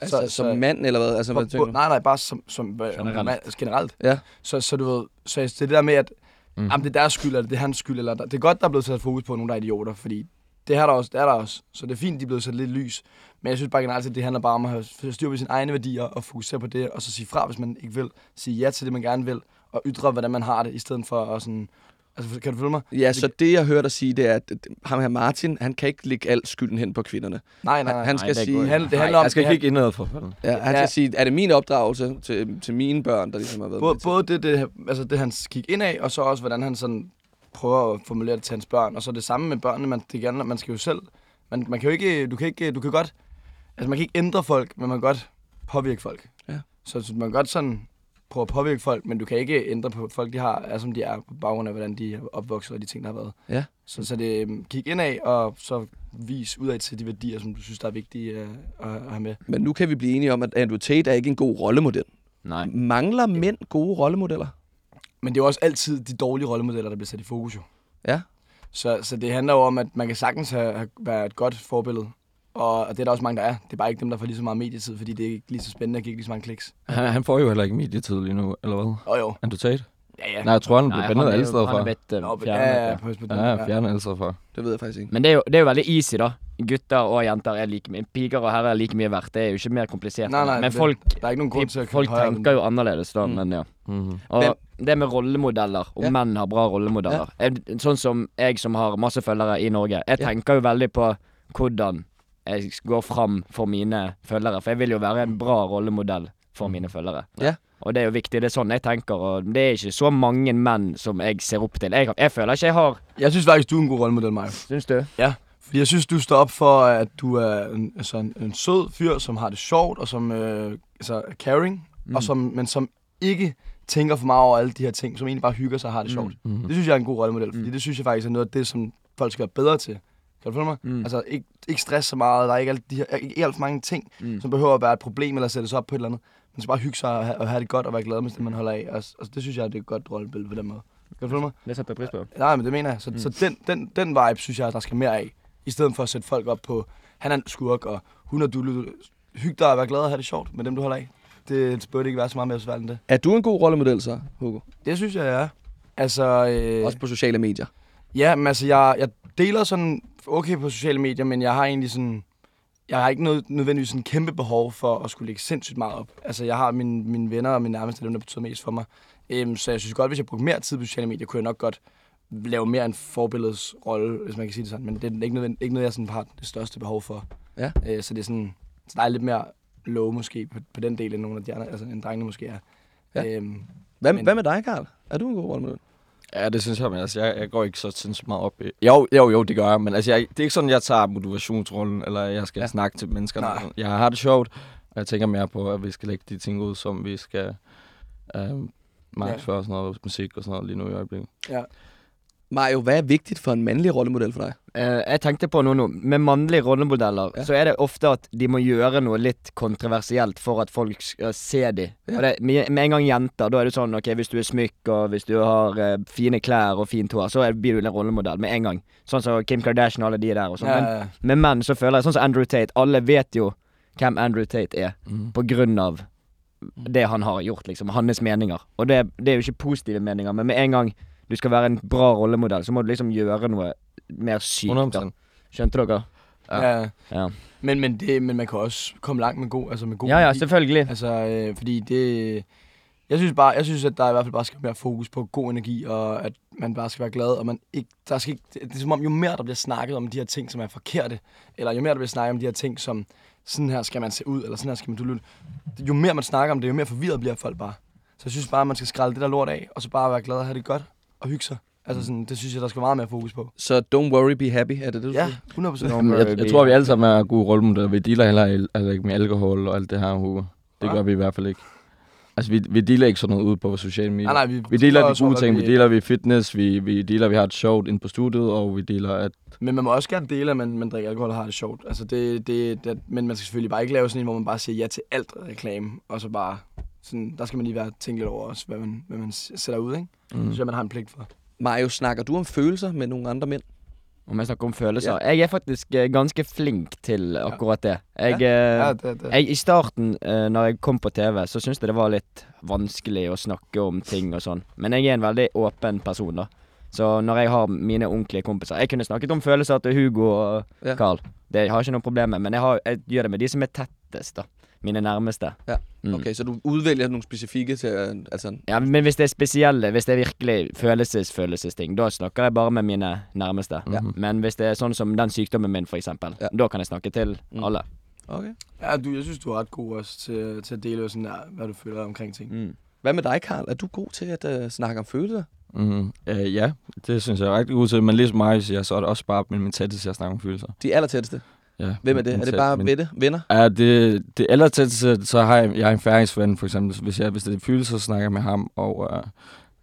Altså, Så- som så- mand, eller hvad? Altså, hvad På- tænker på-? Nej, nej, bare som, som Generelt. generelt. Altså, generelt. Ja. Så, så du ved, så det er det der med, at Mm. jamen, det er deres skyld, eller det er hans skyld, eller der, det er godt, der er blevet sat fokus på nogle, der er idioter, fordi det, her er der også, det er der også. Så det er fint, de er blevet sat lidt lys. Men jeg synes bare generelt, at det handler bare om at have styr på sine egne værdier, og fokusere på det, og så sige fra, hvis man ikke vil. Sige ja til det, man gerne vil, og ytre, hvordan man har det, i stedet for at sådan... Altså, kan du følge mig? Ja, så det, jeg hørte dig sige, det er, at ham her Martin, han kan ikke lægge al skylden hen på kvinderne. Nej, nej, nej. Han skal det er sige, godt. det handler, om... Jeg skal det, kigge indad for fanden. ja, han Ja. skal sige, er det min opdragelse til, til mine børn, der ligesom har været Både, med til? både det, det, altså det, han kigger ind af, og så også, hvordan han sådan prøver at formulere det til hans børn. Og så det samme med børnene, man, det gerne, man skal jo selv, man, man kan jo ikke, du kan ikke, du kan godt, altså man kan ikke ændre folk, men man kan godt påvirke folk. Ja. Så, så man kan godt sådan prøve at påvirke folk, men du kan ikke ændre på folk, de har, er som de er, på baggrund af, hvordan de er opvokset og de ting, der har været. Ja. Så, så det, øhm, kig ind af, og så vis ud af til de værdier, som du synes, der er vigtige øh, at, at have med. Men nu kan vi blive enige om, at Andrew Tate er ikke en god rollemodel. Nei. Mangler mænd gode rollemodeller? Men det er jo også altid de dårlige rollemodeller, der bliver sat i fokus jo. Ja. Så, så det handler jo om, at man kan sagtens have, have, være et godt forbillede. Og, og det er der også mange, der er. Det er bare ikke dem, der får lige så meget medietid, fordi det er ikke lige så spændende at give lige så mange kliks. Han, han får jo heller ikke medietid lige nu, eller hvad? Og jo. Andrew Tate? Ja, ja. Nej, jeg tror, han Nei, blev han bandet alle steder han er fra. eh, Nå, fjernet. ja, ja, på, på den, Ja, fjernet alle steder fra. Det ved jeg faktisk ikke. Men det er, jo, det er jo veldig easy, da. Gutter og jenter er like mye. Piker og herrer er like mye verdt. Det er jo ikke mer komplisert. Nej, nej, men det- folk, Der er ikke nogen grund til at folk tenker jo annerledes, da. Mm. Men ja. Mhm. Og Men- det med rollemodeller, om Ja. menn har bra rollemodeller Er- Sånn som jeg som har masse følgere i Norge. Jeg Ja. tenker jo veldig på hvordan jeg går fram for mine følgere. For jeg vil jo være en bra rollemodell for mine følgere. Ja. Og det er jo viktig. Det er sånn jeg tenker. Og det er ikke så mange menn som jeg ser opp til. Jeg, jeg føler ikke jeg har Jeg synes faktisk, du er en god rollemodel, Mario. Syns du? Fordi jeg synes, du står op for, at du er en, altså en, en sød fyr, som har det sjovt, og som øh, altså, er caring, mm. og som, men som ikke tænker for meget over alle de her ting, som egentlig bare hygger sig og har det sjovt. Mhm. Det synes jeg er en god rollemodel, fordi det synes jeg faktisk er noget af det, som folk skal være bedre til. Kan du følge mig? Mm. Altså, ikke, ikke stress så meget, der er ikke, alt de her, ikke, ikke alt for mange ting, Mm. som behøver at være et problem eller sættes op på et eller andet. Man skal bare hygge sig og have, og have det godt og være glad med det, man holder af. Og, og det synes jeg, det er et godt rollebillede på den måde. Kan du følge mig? Det sætter jeg pris på. Nej, men det mener jeg. Så, mm. så den, den, den vibe, synes jeg, der skal mere af. I stedet for at sætte folk op på, han er en skurk, og hun er du. Hyg dig og vær glad og have det sjovt med dem, du holder af. Det burde ikke være så meget mere svært end det. Er du en god rollemodel så, Hugo? Det synes jeg, jeg er. Altså, øh, Også på sociale medier. Ja, men altså, jeg, jeg deler sådan okay på sociale medier, men jeg har egentlig sådan... Jeg har ikke noget, nødvendigvis sådan kæmpe behov for at skulle lægge sindssygt meget op. Altså, jeg har mine, mine venner og mine nærmeste, dem, der betyder mest for mig. Øhm, så jeg synes godt, hvis jeg brugte mere tid på sociale medier, kunne jeg nok godt lave mere en forbilledsrolle, hvis man kan sige det sådan. Men det er ikke, nødvendigt, ikke noget, jeg sådan har det største behov for. Ja. Øh, så det er sådan... Så der er lidt mere low måske på, på den del, end nogle af de andre, altså en drengene måske er. Ja. Øhm, Hvad, Men- hvad med dig, Karl? Er du en god rollemodel? Ja, det synes jeg, men altså, jeg, jeg går ikke så sindssygt meget op i... Jo, jo, jo, det gør jeg, men altså, jeg, det er ikke sådan, jeg tager motivationsrollen, eller jeg skal Ja. ja. snakke til mennesker. Nej. Jeg har det sjovt, og jeg tænker mere på, at vi skal lægge de ting ud, som vi skal øh, markedsføre og sådan noget, musik og sådan noget lige nu i øjeblikket. Mario, hvad er vigtigt for en mandlig rollemodel for dig? Eh, jeg tenkte på noe nå. Med mannlige rollemodeller Ja. så er det ofte at de må gjøre noe litt kontroversielt for at folk skal se dem. Ja. Det, med, med en gang jenter, da er det sånn ok, hvis du er smykk og hvis du har eh, fine klær og fint hår, så er, blir du en rollemodell med en gang. Sånn som Kim Kardashian og alle de der og sånn. ja, Men ja. med menn så føler jeg sånn som Andrew Tate. Alle vet jo hvem Andrew Tate er, Mm. på grunn av det han har gjort, liksom. Hans meninger. Og det, det er jo ikke positive meninger, men med en gang du skal være en bra rollemodell, så må du liksom gjøre noe mer sykt. da. 100%. Skjønte dere? ja. ja. Ja. Men, men, det, men man kan også komme langt med god, altså med god Ja, ja, energi. selvfølgelig. Altså, øh, fordi det... Jeg synes bare, jeg synes, at der i hvert fald bare skal være fokus på god energi, og at man bare skal være glad, og man ikke, der skal ikke, det, det er som om, jo mere der bliver snakket om de her ting, som er forkerte, eller jo mere der bliver snakket om de her ting, som sådan her skal man se ud, eller sådan her skal man du Jo mere man snakker om det, jo mere forvirret bliver folk bare. Så jeg synes bare, at man skal skralde det der lort af, og så bare være glad og have det godt, og hygge sig. Altså sådan, det synes jeg, der skal meget mere fokus på. Så don't worry, be happy, er det det, du Ja, siger? 100 procent. Jeg, jeg, jeg tror, vi alle sammen er gode rollemodeller. Vi dealer heller altså, ikke med alkohol og alt det her, Hugo. Det Ja. gør vi i hvert fald ikke. Altså, vi, vi dealer ikke sådan noget ud på sociale medier. Nej, nej, vi, Vi deler de gode ting. Vi deler vi fitness, vi, vi deler, vi har et sjovt ind på studiet, og vi deler, at Men man må også gerne dele, at man, man drikker alkohol og har det sjovt. Altså det, det, det, men man skal selvfølgelig bare ikke lave sådan en, hvor man bare siger ja til alt reklame, og så bare sådan, der skal man lige være tænke lidt over også, hvad man, hvad man sætter ud, ikke? Mm. Det synes jeg, man har en pligt for. Mario, snakker du om følelser med nogle andre mænd? Om jeg snakker om følelser. Jeg er faktisk eh, ganske flink til akkurat det. Jeg, eh, jeg I starten, eh, når jeg kom på TV, så syntes jeg det var litt vanskelig å snakke om ting og sånn. Men jeg er en veldig åpen person, da. Så når jeg har mine ordentlige kompiser Jeg kunne snakket om følelser til Hugo og. Carl. Det har jeg ikke noe problem med. Men jeg, har, jeg gjør det med de som er tettest, da. Mine nærmeste. Ja. Mm. Okay, så du udvælger nogle specifikke til, øh, altså... Ja, men hvis det er spesielle, hvis det er virkelig følelses-følelsesting, da snakker jeg bare med mine nærmeste. Ja. Men hvis det er sånn som den sykdommen min, for eksempel, Ja. da kan jeg snakke til Mm. alle. Okay. Ja, du, jeg synes, du er ret god også til, til at dele sådan der, hvad du føler omkring ting. Mm. Hvad med dig, Karl? Er du god til at uh, snakke om følelser? Mm, øh, ja, det synes jeg er rigtig god til. Men ligesom mig siger, så er det også bare med min tætteste, jeg snakker om følelser. De allertætteste. Ja, Hvem er det? Er det bare min- vette, venner? Ja, det, det aller tætteste, så har jeg, jeg en færingsven, for eksempel. Hvis, jeg, hvis det er følelser, så snakker jeg med ham, og uh,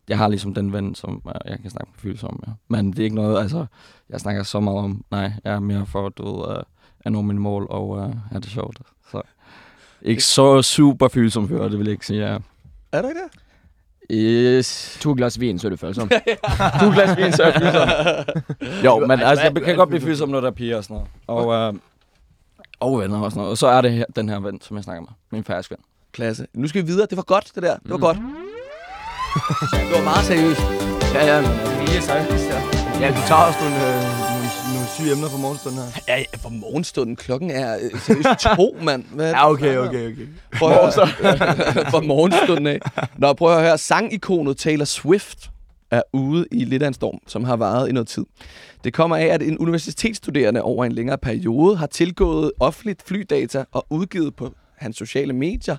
jeg har ligesom den ven, som uh, jeg kan snakke med følelser om. Ja. Men det er ikke noget, altså, jeg snakker så meget om, nej, jeg er mere for, du ved, uh, at nå mine mål, og uh, have det sjovt. Så ikke så super følsom før, det vil jeg ikke sige, ja. Er du ikke det? Yes. To glass vin, så er du følsom. To glas vin, så er jeg følsom. Jo, men altså, jeg kan godt blive følsom, når der er piger og sådan noget. Og, uh, og venner og sådan noget. Og så er det her, den her ven, som jeg snakker med. Min færdisk ven. Klasse. Nu skal vi videre. Det var godt, det der. Det var Mm. godt. Det var meget seriøst. Ja, ja, men altså, ja, du tager også nogle, øh, syge emner fra morgenstunden her. Ja, ja, for morgenstunden. Klokken er øh, seriøst to, mand. Hvad Ja, okay, okay, okay. Prøv at høre. for morgenstunden af. Nå, prøv at høre. Sangikonet Taylor Swift er ude i lidt af en storm, som har varet i noget tid. Det kommer af, at en universitetsstuderende over en længere periode har tilgået offentligt flydata og udgivet på hans sociale medier,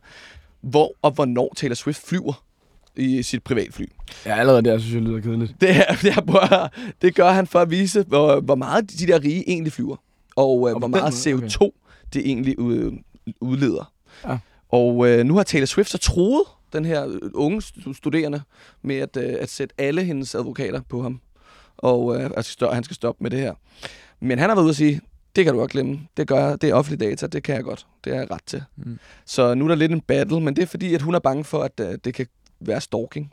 hvor og hvornår Taylor Swift flyver i sit privatfly. Ja, allerede der synes jeg lyder kedeligt. Det, er, det, er, at høre. det gør han for at vise, hvor, hvor meget de der rige egentlig flyver. Og, øh, Og hvor meget måde, CO2 det egentlig ud, udleder. Ja. Og øh, nu har Taylor Swift så troet den her øh, unge stu- studerende med at, øh, at sætte alle hendes advokater på ham. Og øh, altså, stå- han skal stoppe med det her. Men han har været ude at sige, Det kan du godt glemme. Det gør det er offentlig data, det kan jeg godt. Det er jeg ret til. Mm. Så nu er der lidt en battle, men det er fordi, at hun er bange for, at uh, det kan være stalking.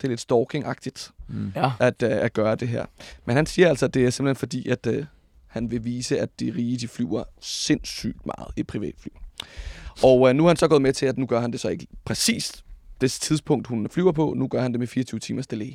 Det er lidt stalking-agtigt Mm. Ja. at, uh, at gøre det her. Men han siger altså, at det er simpelthen fordi, at uh, han vil vise, at de rige de flyver sindssygt meget i privatfly. Og uh, nu er han så gået med til, at nu gør han det så ikke præcis det tidspunkt, hun flyver på. Nu gør han det med 24 timers delay.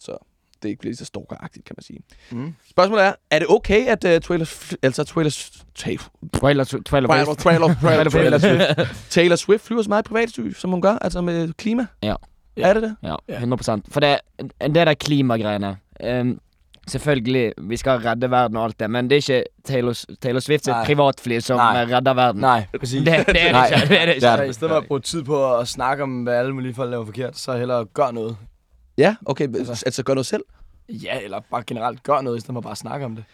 Så det ikke bliver lige så stalkeragtigt, kan man sige. Mm. Spørgsmålet er, er det okay, at uh, Taylor, altså Taylor, Taylor, Taylor, Taylor, Taylor, Taylor. Swift, Taylor Swift flyver så meget privatfly, som hun gør, altså med klima? Ja. Er det det? Ja, Ja. 100 For det, det der klimagreiene um, Selvfølgelig, vi skal redde verden og alt det, men det er ikke Taylor, Taylor Swift Nei. privatfly som Nei. redder verden. Nej, præcis. Det, det er det Nej. ikke. Det er det Det er ikke. I stedet for at bruge tid på at snakke om, hvad alle mulige folk laver forkert, så hellere gør noget. Ja, okay. Altså- Altså gør noget selv. Ja, eller bare generelt gør noget, i stedet for bare at snakke om det.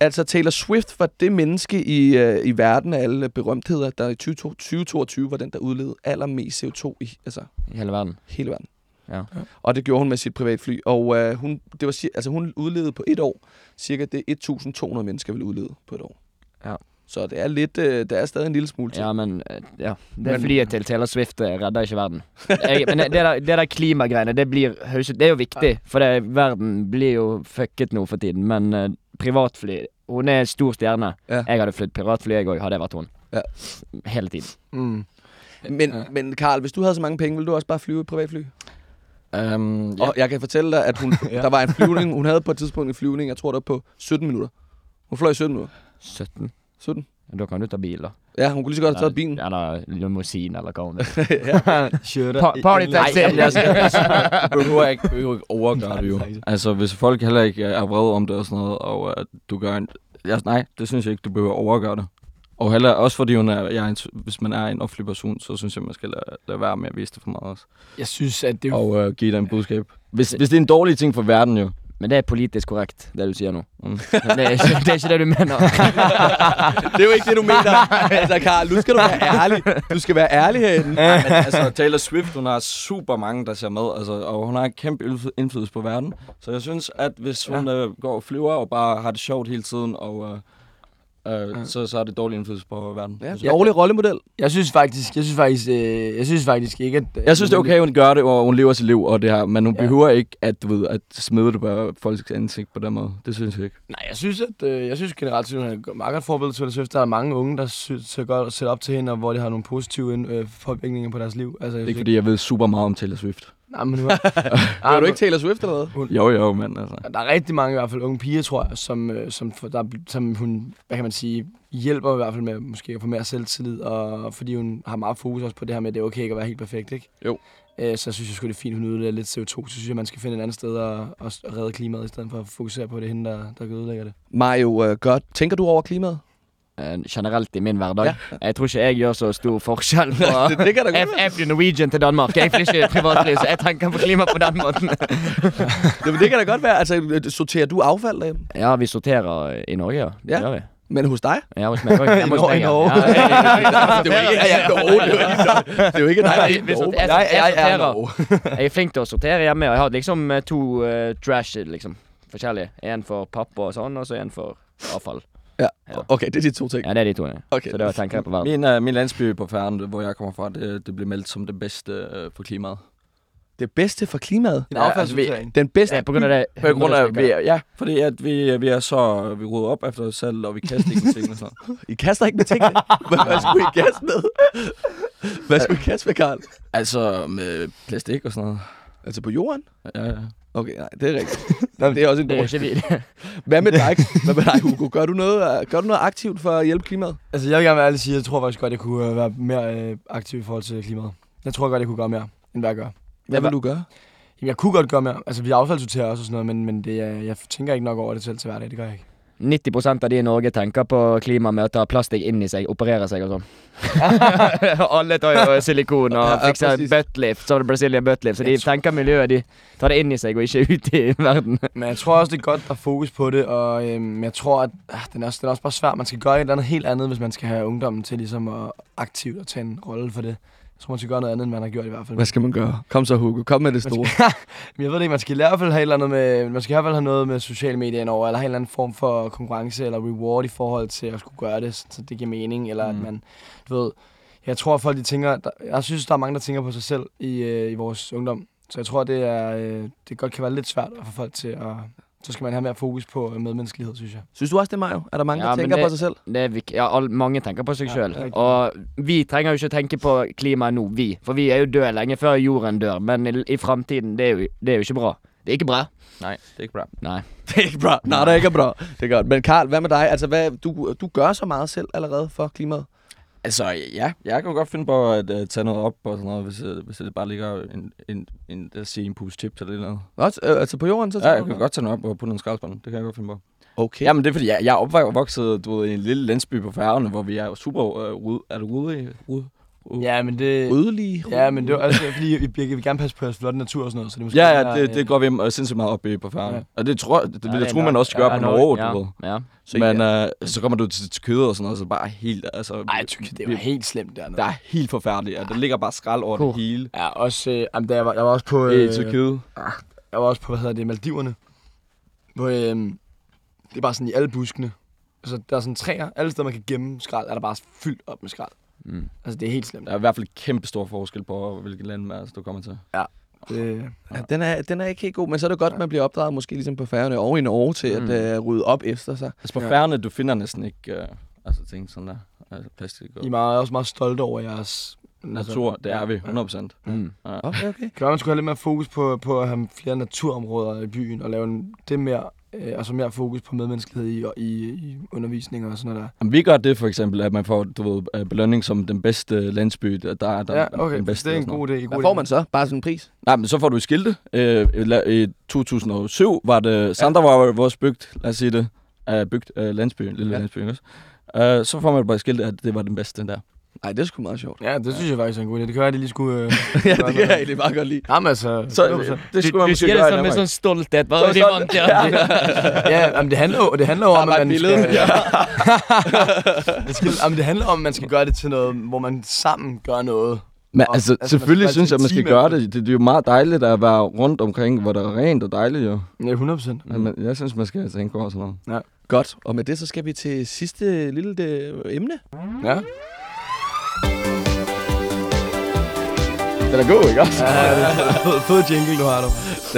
Altså Taylor Swift var det menneske i, øh, i verden af alle berømtheder, der i 20, 2022 var den, der udledte allermest CO2 i altså, I hele verden. hele verden. Ja. Og det gjorde hun med sit privatfly. Og øh, hun, det var, altså, hun udledede på et år cirka det 1.200 mennesker vil udlede på et år. Ja. Så det er lidt, øh, der er stadig en lille smule til. Ja, men eh, ja. Det er Men- flyet til Taylor Swift eh, redder ikke verden. Jeg, men det der, det der klimagreiene, det blir Det er jo viktig, for det, verden blir jo fucket nå for tiden. Men eh, privatfly Hun er en stor stjerne. Ja. Jeg hadde flydd privatfly, jeg òg, hadde jeg vært hun. Ja. Hele tiden. Mm. Men, Ja. men Karl, hvis du havde så mange penge, ville du også bare flyve et privatfly? Um, Ja. Og jeg kan fortælle dig, at hun, Ja. der var en flyvning, hun havde på et tidspunkt en flyvning, jeg tror det var på 17 minutter. Hun fløj i 17 minutter. 17. 17. Da kan du ta bil, da. Ja, hun kunne lige så godt have taget bilen. Eller limousin, eller vil. Shirt Pa- party taxi. Nej, du behøver ikke, behøver ikke overgøre det jo. Altså, hvis folk heller ikke er vrede om det og sådan noget, og at du gør en... Jeg, nej, det synes jeg ikke, du behøver overgøre det. Og heller også fordi hun er, jeg er en, hvis man er en offentlig person, så synes jeg, man skal lade, lade være med at vise det for meget også. Jeg synes, at det er. Og øh, give dig en budskab. Hvis, hvis det er en dårlig ting for verden jo. Men det er politisk korrekt, det du sier nå. Mm. Det er ikke det, er ikke det du mener. Det er jo ikke det, du mener. altså, Karl, nu skal du være ærlig. Du skal være ærlig herinde. Men altså, Taylor Swift, hun har super mange, der ser med, altså, og hun har en kæmpe indfly- indflydelse på verden. Så jeg synes, at hvis hun ja. øh, går og flyver og bare har det sjovt hele tiden, og, øh, øh, Ja. så, så er det dårlig indflydelse på verden. Ja, dårlig rollemodel. Jeg synes faktisk, jeg synes faktisk, øh, jeg synes faktisk ikke, at... Jeg synes, det er okay, at hun gør det, og hun lever sit liv, og det her, men hun Ja. behøver ikke at, du ved, at smide det på folks ansigt på den måde. Det synes jeg ikke. Nej, jeg synes, at, øh, jeg synes generelt, at hun er et meget godt forbillede til Swift. Der er mange unge, der synes, ser godt at sætte op til hende, og hvor de har nogle positive øh, påvirkninger på deres liv. Altså, jeg Ikke synes fordi jeg ved super meget om Taylor Swift. Nej, men nu Er du ikke Taylor Swift eller hvad? Jo, jo, men altså. Der er rigtig mange i hvert fald unge piger, tror jeg, som, øh, som, der, som hun, hvad kan man sige, hjælper i hvert fald med måske at få mere selvtillid, og fordi hun har meget fokus også på det her med, at det er okay ikke at være helt perfekt, ikke? Jo. Øh, så synes jeg sgu, det er fint, hun udleder lidt CO2. Så synes jeg, man skal finde et andet sted at, at redde klimaet, i stedet for at fokusere på, det hende, der, der ødelægger det. Mario, øh, godt. Tænker du over klimaet? Eh, Generelt i min hverdag. Ja. Jeg tror ikke jeg gjør så stor forskjell da jeg, jeg flyr Norwegian til Danmark. Jeg flyr ikke privatfly, så jeg tenker på klima på den måten. Jamen, det kan da godt være. Altså, øh, sorterer du affald derhjemme? Ja, vi sorterer i Norge, ja. Det Ja. gjør vi. Men hos dig? Ja, hos. I Norge, i Norge. det er jo ikke, ja, ja, no, det er jo ikke, det er jo ikke Nei, dig. vi- vi No. sorterer- jeg, Jeg, jeg, jeg, er. Norge. jeg er flink til å sortere hjemme. og Jeg har liksom eh, to eh, trash liksom, forskjellige. En for pappa og sånn, og så en for avfall. Ja, Ja. okay, det er de to ting. Ja, det er de to. Ja. Okay. Så da tenker jeg på verden. Min, uh, min landsby på Færden, hvor jeg kommer fra, det, det blev meldt som det bedste uh, for klimaet. Det bedste for klimaet. En Ja, altså, affaldssortering. Den bedste. Det er på grunn av det. På grund af, vi, vi, ja, fordi at vi, vi er så, vi rydder op efter os selv, og vi kaster ikke med ting og sådan. I kaster ikke med tingene. Hvad, hvad skulle I kaste med? Hvad skulle I kaste med, Karl? Altså med plastik og sådan noget. Altså på jorden? Ja, ja. Okay, nej, det er rigtigt. Det er også en det er dårlig. ikke vi. Hvad med dig? Hvad med dig, Hugo? Gør du noget, øh, gør du noget aktivt for at hjælpe klimaet? Altså, jeg vil gerne være ærlig sige, at jeg tror faktisk godt, at jeg kunne øh, være mere øh, aktiv i forhold til klimaet. Jeg tror godt, jeg kunne gøre mere, end hvad jeg gør. Hvad vil du gøre? Jamen, jeg kunne godt gøre mere. Altså, vi affaldssorterer også og sådan noget, men, men det, er, jeg tænker ikke nok over det selv til hverdag. Det gør jeg ikke. 90% av de i Norge tenker på klima med å ta plastikk inn i seg, operere seg og sånn. Alle tar jo silikon og Ja, ja, fikser precis. buttlift, så er det Brazilian buttlift. Så de tenker miljøet, de tar det inn i seg og ikke ut i verden. Men jeg tror også, det er godt, er fokus på det, og øhm, jeg tror, at ah, den, er også, den er også bare svær. Man skal gøre et eller andet helt andet, hvis man skal have ungdommen til ligesom at aktivt at tage en rolle for det. Så man skal gøre noget andet, end man har gjort i hvert fald. Hvad skal man gøre? Kom så, Hugo. Kom med det store. Men jeg ved det ikke, man skal i hvert fald have eller andet med, man skal i hvert fald have noget med sociale medier indover, eller have en eller anden form for konkurrence eller reward i forhold til at skulle gøre det, så det giver mening, eller mm. at man, du ved, jeg tror, at folk de tænker, der, jeg synes, der er mange, der tænker på sig selv i, øh, i vores ungdom, så jeg tror, det er, øh, det godt kan være lidt svært at få folk til at, så skal man have mere fokus på øh, medmenneskelighed, synes jeg. Synes du også det, Mario? Er der mange, Ja, der tænker det- på sig selv? Det er vik ja, mange tenker på seg Ja, riktig. og vi trenger jo ikke å tenke på klimaet nå, vi. For vi er jo døde lenge før jorden dør. Men i, i framtiden, det, er jo- det er jo ikke bra. Det er ikke bra. Nej, det er ikke bra. Nei. Det er ikke bra. Nej, det er ikke bra. Det er godt. Men Karl, hvad med dig? Altså, hvad, du, du gør så meget selv allerede for klimaet. Altså, ja, jeg kan godt finde på at uh, tage noget op og sådan noget, hvis, uh, hvis det bare ligger en, en, en, lad os sige, en pose chips eller noget. Også, øh, altså på jorden, så Ja, jeg kan noget? godt tage noget op og putte noget skraldespand. Det kan jeg godt finde på. Okay. Jamen, det er fordi, jeg, jeg er opvokset du ved, i en lille landsby på Færøerne, hvor vi er jo super uh, rud, er det rude, rud, rud. Ja, men det... Rødlige. Ja, men det er altså, fordi vi, vi vil gerne passe på jeres flotte natur og sådan noget, så det måske Ja, ja, det, øh, det går vi sindssygt meget op i på Færøerne. Ja. Og det tror, det, vil jeg er tro, man også gør ja, på Norge, ja, du ved. Ja. Så Men uh, så kommer du til, til kødet og sådan noget, så bare helt, altså... Ej, Tyrkiet, det vi- helt slemt dernede. Der er helt forfærdeligt, at der ligger bare skrald over det hele. Ja, også, øh, jamen, da jeg, var, jeg var også på... Øh, Øh, I Tyrkiet. jeg var også på, hvad hedder det, Maldiverne. Hvor, øh, det er bare sådan i alle buskene. Altså, der er sådan træer. Alle steder, man kan gemme skrald, er der bare fyldt op med skrald. Mm. Altså, det er helt slemt. Der er i hvert fald kæmpe stor forskel på, hvilket land altså, du kommer til. Det, Ja, den, er, den er ikke helt god, men så er det godt, at man bliver opdraget måske ligesom på Færøerne og i Norge til Mm. at uh, rydde op efter sig. Altså på Ja. ja. færne, du finder næsten ikke uh, altså, ting sådan der. Altså plastik og I er meget, også meget stolte over jeres natur, det er vi, 100%. Mm. Ja. Okay, okay. Kan være, man skulle have lidt mere fokus på, på at have flere naturområder i byen, og lave en, det mere, øh, altså mere fokus på medmenneskelighed i, og i, i undervisning og sådan noget der. Jamen, vi gør det for eksempel, at man får du ved, øh, belønning som den bedste landsby, der der er der Ja, okay, den bedste. det er en og god idé. Hvad god får idé. man så? Bare sådan en pris? Nej, men så får du et skilte. Øh, i la- I 2007 var det, Sander var vores bygd, lad os sige det, uh, bygd, uh, landsby, lille Ja. ja. landsby, også? Uh, så får man bare et skilte, at det var den bedste der. Nej, det er sgu meget sjovt. Ja, det synes jeg faktisk er en god idé. Det kan være, at de lige skulle... Øh, ja, det kan jeg egentlig meget godt lide. Jamen altså... Så 100%. det skulle man måske det gøre i sånn med Danmark. sånn stolthet. Bare Så vi stolt. vant, ja. ja, jamen, det handler jo, det handler jo om, bare at man billede. skal... det, skal, jamen, det handler om, at man skal gøre det til noget, hvor man sammen gør noget. Men Og- altså, altså, selvfølgelig synes jeg, at man skal gøre det. det. Det er jo meget dejligt at være rundt omkring, hvor der er rent og dejligt jo. Ja, 100 procent. Mm. Men jeg synes, man skal tænke over sådan noget. Godt, og med det så skal vi til sidste lille øh, emne. Ja. Den er god, ikke også? Fed, fed jingle, du har du.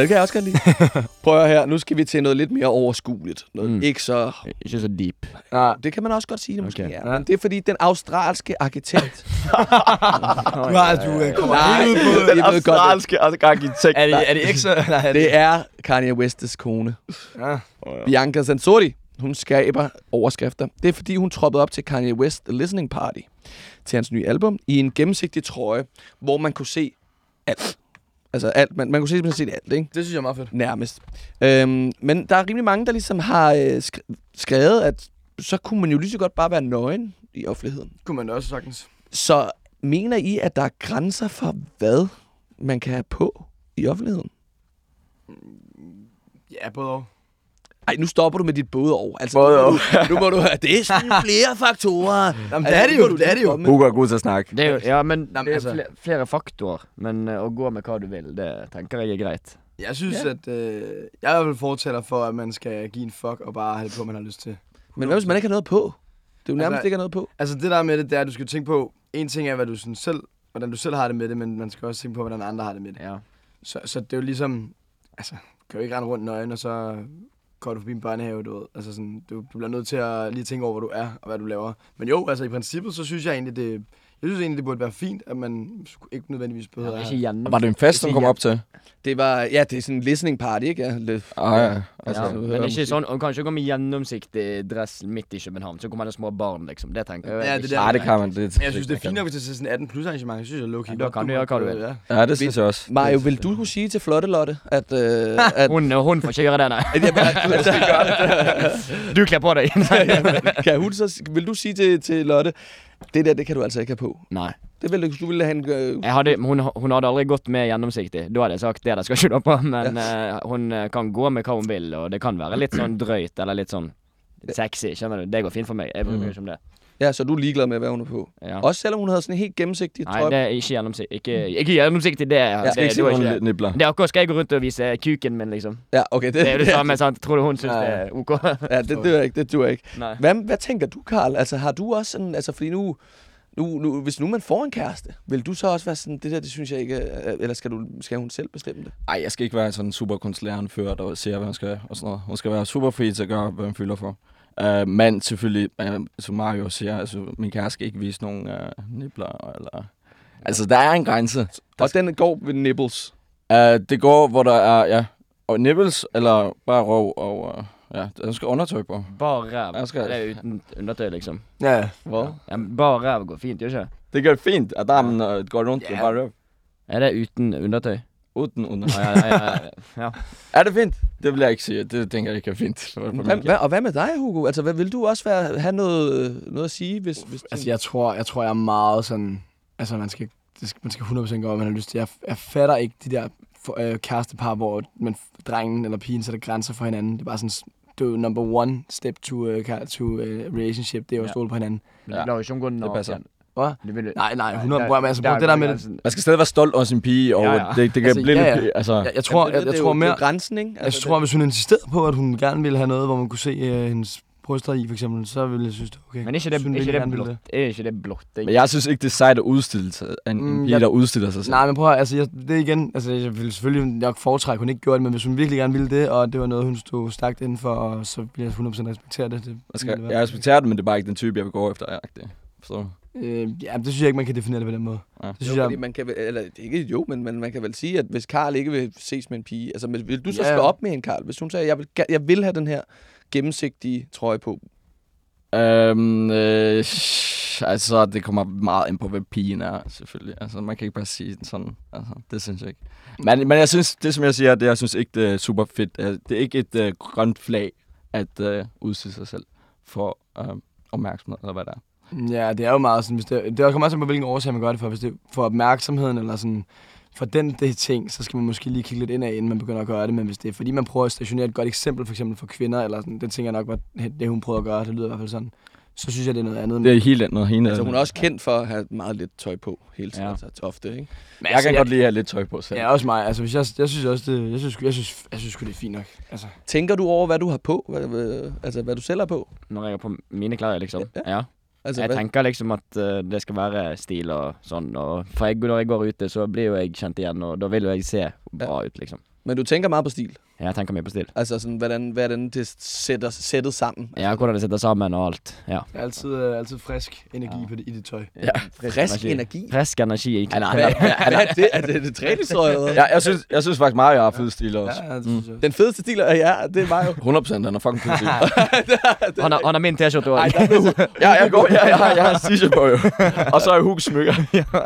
Den kan jeg også godt lide. Prøv at her, nu skal vi til noget lidt mere overskueligt. Noget mm. Ikke så... Ikke så deep. Ja. Det kan man også godt sige, det måske Okay. er. Men det er fordi, den australske arkitekt... Du har, du øh, kommer Nej, ud på... godt, australske arkitekt. Er det, er det ikke så... Nej, er det er Kanye West's kone. Ja. Bianca Sensori. Hun skaber overskrifter. Det er fordi, hun troppede op til Kanye West Listening Party til hans nye album i en gennemsigtig trøje, hvor man kunne se alt. Altså alt. Man, man kunne se simpelthen set alt, ikke? Det synes jeg er meget fedt. Nærmest. Øhm, men der er rimelig mange, der ligesom har øh, sk- skrevet, at så kunne man jo lige så godt bare være nøgen i offentligheden. Kunne man også sagtens. Så mener I, at der er grænser for, hvad man kan have på i offentligheden? Ja, både og. Ej, nu stopper du med dit både over. Altså, Både nu, må og. du, nu må du høre, det er sådan flere faktorer. Jamen, det er det jo, det er det jo. Hugo er god til at snakke. Det er jo, ja, men Nei, men det er altså- flere, flere faktorer. Men eh, å gå med hva du vil, det tenker jeg er greit. Jeg synes, Ja. at... Øh, jeg er i hvert fald fortaler for, at man skal give en fuck og bare have det på, man har lyst til. Men hvad hvis man ikke har noget på? Det er jo nærmest Altså, ikke har noget på. Altså det der med det, det er, at du skal tænke på, en ting er, hvad du sådan selv, hvordan du selv har det med det, men man skal også tænke på, hvordan andre har det med det. Ja. Så, så det er jo ligesom, altså, kan jo ikke rende rundt nøgen, og så går du forbi en børnehave, du ved. Altså sådan, du, du bliver nødt til at lige tænke over, hvor du er, og hvad du laver. Men jo, altså i princippet, så synes jeg egentlig, det, jeg synes egentlig, det burde være fint, at man ikke nødvendigvis behøver Ja, at gjennom. Var det en fest, som kom op til? Det var, ja, det er sådan en listening party, ikke? Ja, lidt, Ah, ja. Altså, ja, så men ikke sånn, og kanskje gå med gjennomsiktig dress midt i København, så kommer det små barn, liksom. Det tenker jeg. Ja, er det der- Nej, det kan man. Det, jeg synes, det er fint nok, hvis det er sådan 18 plus arrangement. Jeg synes, jeg er low-key. Ja, kan du gøre, hvad du vil. Ja. Ja, det synes jeg også. Mario, vil du kunne sige til Flotte Lotte, at... Øh, at Hun, hun får ikke gjøre det, nei. Du kler på deg. kan hun så, vil du sige til, til Lotte, det der, det kan du altså ikke have på? Nei. Det vil du, ville have en... Øh, Jeg hadde, hun, hun hadde aldri gått med gjennomsiktig. Da hadde jeg sagt det der skal ikke du på. Men eh, hun eh, kan gå med hva hun vil, og det kan være litt sånn drøyt eller litt sånn sexy. Skjønner du? Det går fint for meg. Jeg bryr meg ikke om det. Ja, så du er ligeglad med, hvad hun er på. Ja. Også selvom hun havde sådan en helt gennemsigtig trøje. det er ikke gjennomsiktig. Ikke, ikke gjennomsiktig, det er Ja, det, Skal ikke det, se var ikke. nibler. Det er akkurat skal jeg gå rundt og vise kuken min, liksom. Ja, okay. Det, Det er jo det samme, sant? Tror du hun synes Ja, det ja. er OK? Ja, det duer ikke. Det duer ikke. Nei. Hvad, hvad tænker du, Karl? Altså, har du også sådan... Altså, fordi nu, nu, nu... Hvis nu man får en kæreste, vil du så også være sådan, det der, det synes jeg ikke... er- Eller skal, du, skal hun selv bestemme det? Ej, jeg skal ikke være sådan super kunstlæren før, der siger, hvad man skal og sådan noget. Hun skal være super fri til at gøre, hvad man føler for. Uh, men selvfølgelig, uh, som Mario siger, altså, min kæreste skal ikke vise nogen uh, nibler, eller... Altså, der er en grænse. Og den går ved nibbles. Uh, det går, hvor der er, ja, og nipples, eller bare rov, og uh, ja, der skal undertøj på. Bare ræv. Jeg skal- Det er uten undertøy, liksom. Ja, Hvad? Ja, men bare ræv går fint, gjør ikke det? Det gør fint, at damen uh, går rundt Ja. og bare røv. Er det uten undertøj? Uden under. Ja, ja, ja, ja, ja. Er det fint? Det vil jeg ikke sige. Det tænker jeg ikke er fint. For Hvad, og hvad med dig, Hugo? Altså, hvad, vil du også være, have noget, noget at sige, hvis... hvis altså jeg tror, jeg tror, jeg er meget sådan... Altså, man skal, det skal, man skal 100% gøre, hvad man har lyst til. Jeg, jeg fatter ikke de der for, øh, kærestepar, hvor man, drengen eller pigen sætter grænser for hinanden. Det er bare sådan, det er number one step to, uh, to uh, relationship, det er jo at Ja. stole på hinanden. Du jo ikke hun Det. Hvad? Det Nej, nej, 100 der-. Men altså, der det der med det. Man skal stadig være stolt over sin pige, og Ja, ja. det, det kan Altså, blive ja, lidt... ja. Altså, jeg, jeg tror, det, jeg, det, jeg det, tror er det er mere... grænsen, ikke? Altså, Jeg tror, hvis hun insisterede på, at hun gerne ville have noget, hvor man kunne se uh, hendes bryster i, for eksempel, så ville jeg synes, det okay. Men ikke det, er ikke det ville? Er ikke det? Det er men jeg synes ikke, det er sejt at udstille sig. En, en Mm, pige, jeg- der udstiller sig selv. Nej, men prøv at, altså, jeg, det igen, altså, jeg ville selvfølgelig nok foretrække, hun ikke gjorde det, men hvis hun virkelig gerne ville det, og det var noget, hun stod stærkt inden for, og så bliver jeg 100% respektere det. det Jeg, ville skal, være- jeg respekterer det, men det er bare ikke den type, jeg vil gå efter. Det. Forstår du? Øh, ja, det synes jeg ikke, man kan definere det på den måde. Ja. Det Jo, synes jeg, fordi man kan, vel- eller det er ikke jo, men, men man kan vel sige, at hvis Karl ikke vil ses med en pige, altså vil du så Ja. slå op med en Karl? Hvis hun sagde, jeg vil, jeg vil have den her gennemsigtige trøje på. Øhm, øh, altså, det kommer meget ind på, hvad pigen er, selvfølgelig. Altså, man kan ikke bare sige sådan. Altså, det synes jeg ikke. Men, men jeg synes, det som jeg siger, det jeg synes ikke, det er super fedt. Øh, Det er ikke et øh, grønt flag at øh, udse sig selv for øh, opmærksomhed, eller hvad det er. Ja, det er jo meget sådan, hvis det, det kommer også på, hvilken årsag man gør det for. Hvis det er for opmærksomheden, eller sådan, for den det ting, så skal man måske lige kigge lidt indad, inden man begynder at gøre det. Men hvis det er fordi, man prøver at stationere et godt eksempel, for eksempel for kvinder, eller sådan, det tænker jeg nok var det, hun prøver at gøre, det lyder i hvert fald sådan, så synes jeg, det er noget andet. Det er helt andet. Helt Altså hun er andet. også kendt for at have meget lidt tøj på hele tiden, Ja. altså tofte, ikke? Men Jeg kan godt lide at have lidt tøj på selv. Ja, også mig. Altså, hvis jeg, jeg synes også, det, jeg synes, jeg synes, jeg synes det er fint nok. Altså, Tænker du over, hvad du har på? Hvad, altså, hvad du selv har på? Når jeg er på mine klær, liksom. Ja. Ja. Altså, Jeg tenker liksom at eh, det skal være stil og sånn. Og for jeg, når jeg går ute, så blir jo jeg kjent igjen, og da vil jo jeg se bra ut, liksom. Men du tænker meget på stil? Jeg tenker mye på stil. Altså, sådan, hvordan, hvordan det sætter sættet sammen? Ja, hvordan det sitter sammen og alt. Ja. er altid, øh, altid frisk energi Ja. på det, i det tøj. ja. Frisk energi? Frisk energi i Han er, klær. han er, er det? Er det, det eller hvad? ja, jeg, synes, jeg synes faktisk, Mario har fed stil også. Ja, det synes jeg. Den fedeste stil er, ja, det var jo... 100% han er fucking fed stil. Han har, han har min der er så- ja, jeg, går, jeg, jeg, har, jeg har en t-shirt på jo. Og så er Hugo smykker.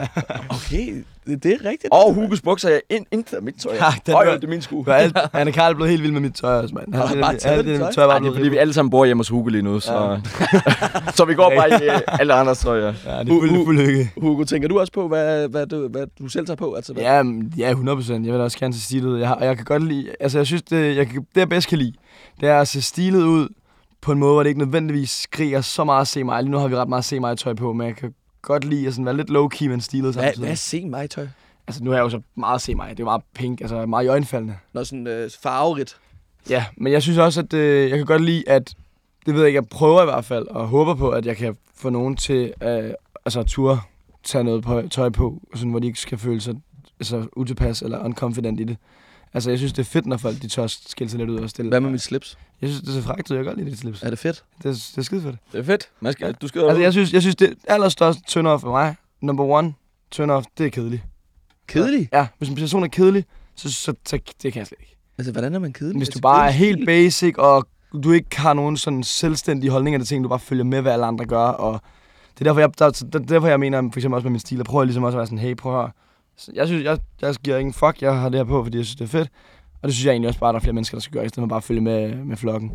okay, det, det er rigtigt. Og Hugos bukser er ind, intet af mit tøj. Ja, den Øj, var- det er min sko. Alt, Anne Karl er blevet helt vild med mit tøj også, mand. har bare taget dit tøj? tøj Ej, det er fordi, vi alle sammen bor hjemme hos Hugo lige nu, så, Ja. så vi går bare i alle andres trøjer. Ja, det er fuld, fuld lykke. Hugo, tænker du også på, hvad, hvad, du, hvad du selv tager på? Altså, hvad? Ja, ja, 100 procent. Jeg vil også gerne se stilet ud. Jeg, og jeg kan godt lide... Altså, jeg synes, det, jeg, det jeg bedst kan lide, det er at se stilet ud på en måde, hvor det ikke nødvendigvis skriger så meget se mig. Lige nu har vi ret meget se mig tøj på, men jeg kan godt lide at sådan være lidt low-key, men stilet Hvad, samtidig. hvad er se mig tøj? Altså, nu har jeg jo så meget se mig. Det er jo meget pink, altså meget i øjenfaldende. Noget sådan øh, farverigt. Ja, men jeg synes også, at øh, jeg kan godt lide, at det ved jeg ikke, jeg prøver i hvert fald, og håber på, at jeg kan få nogen til øh, altså, at turde tage noget på, tøj på, sådan, hvor de ikke skal føle sig altså, utilpas eller unconfident i det. Altså, jeg synes, det er fedt, når folk de tør skille sig lidt ud og stille. Hvad med mit slips? Jeg synes, det ser frækt ud. Jeg kan godt lide dit slips. Er det fedt? Det, er- det er skide fedt. Det er fedt. Man skal, du skal Altså, jeg synes, jeg synes det allerstørste turn off for mig, number one turn off, det er kedelig. Kedelig? Ja, hvis en person er kedelig, så, så, så det kan jeg slet ikke. Altså, hvordan er man kedelig? Hvis Altså, du bare er helt basic, og du ikke har nogen sådan selvstændige holdninger til ting, du bare følger med, hvad alle andre gør, og det er derfor, jeg, der, der, derfor, jeg mener, for eksempel også med min stil, jeg prøver ligesom også at være sådan, hey, prøv at høre. Så Jeg synes, jeg, jeg giver ingen fuck, jeg har det her på, fordi jeg synes, det er fedt. Og det synes jeg egentlig også bare, at der er flere mennesker, der skal gøre, i stedet for bare at følge med, med flokken.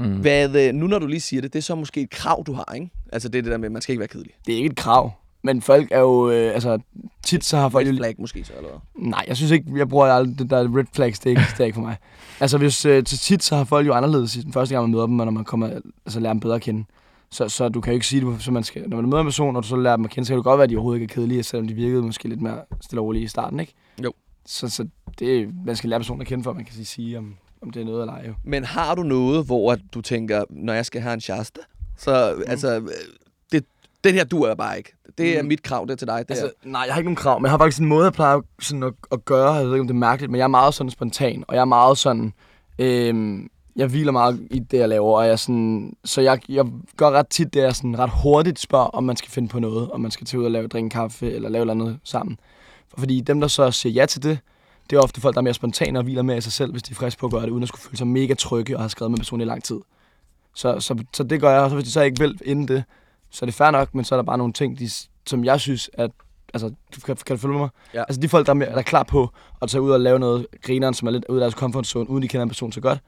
Mm. Hvad, øh, nu når du lige siger det, det er så måske et krav, du har, ikke? Altså, det er det der med, at man skal ikke være kedelig. Det er ikke et krav, men folk er jo, øh, altså, tit så har folk jo... Red flag måske så, eller hvad? Nej, jeg synes ikke, jeg bruger aldrig det der red flags, det er ikke, det er ikke for mig. Altså, hvis øh, til tit, så har folk jo anderledes i den første gang, man møder dem, og når man kommer, altså lærer dem bedre at kende. Så, så du kan jo ikke sige det, så man skal, når man møder en person, og du så lærer dem at kende, så kan det godt være, at de overhovedet ikke er kedelige, selvom de virkede måske lidt mere stille og rolige i starten, ikke? Jo. Så, så det, man skal lære personen at kende, for at man kan sige- sige, om, om det er noget eller ej. Jo. Men har du noget, hvor du tænker, når jeg skal have en chaste, så mm. altså, det, den her du er bare ikke. Det er Mm. mit krav, det er til dig. Det Altså, altså, nej, jeg har ikke nogen krav, men jeg har faktisk en måde, jeg plejer sådan at, at gøre, jeg ved ikke, om det er mærkeligt, men jeg er meget sådan spontan, og jeg er meget sådan, øhm, jeg hviler meget i det, jeg laver, og jeg sådan, så jeg, jeg gør ret tit det, jeg sådan ret hurtigt spørger, om man skal finde på noget, om man skal tage ud og lave, drikke kaffe, eller lave noget sammen. Fordi dem, der så siger ja til det, det er ofte folk, der er mere spontane og hviler mere i sig selv, hvis de er friske på at gøre det, uden at skulle føle sig mega trygge og have skrevet med personen i lang tid. Så, så, så det gør jeg, og så hvis de så ikke vil inden det, så er det fair nok, men så er der bare nogle ting, de, som jeg synes, at altså, du kan, kan du følge mig? Ja. Altså de folk, der er, mere, der er klar på at tage ud og lave noget grineren, som er lidt ud af deres comfort zone, uden de kender en person så godt,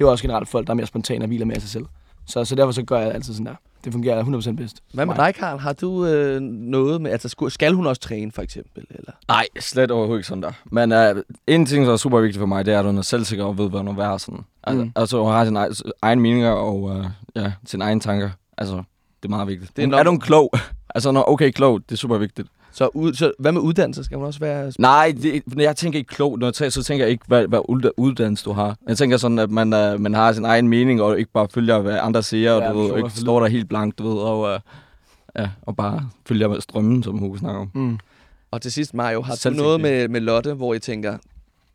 det er også generelt folk, der er mere spontane og hviler mere i sig selv. Så, så derfor så gør jeg altid sådan der. Det fungerer 100% bedst. hvad med dig, Karl? Har du øh, noget med, altså skal hun også træne, for eksempel? Eller? Nej, slet overhovedet ikke sådan der. Men uh, en ting, som er super vigtigt for mig, det er, at hun er selvsikker og ved, hvad hun være sådan. Altså, Mm. altså hun har sin egen, egen meninger og uh, ja, sine egne tanker. Altså, det er meget vigtigt. Det er er, nok- er du en klog? altså, når okay klog, det er super vigtigt. Så, ud, så hvad med uddannelse? Skal hun også være... Nej, det, når jeg tænker ikke klog. Når jeg tænker, så tænker jeg ikke, hvad, hvad udda- uddannelse du har. Jeg tænker sådan, at man, uh, man har sin egen mening, og ikke bare følger, hvad andre siger, og Ja, du ved, ikke står der helt blankt, du ved, og, uh, ja, og bare følger strømmen, som hun snakker om. Mm. Og til sidst, Mario, har du Selvsikker. noget med, med Lotte, hvor I tænker,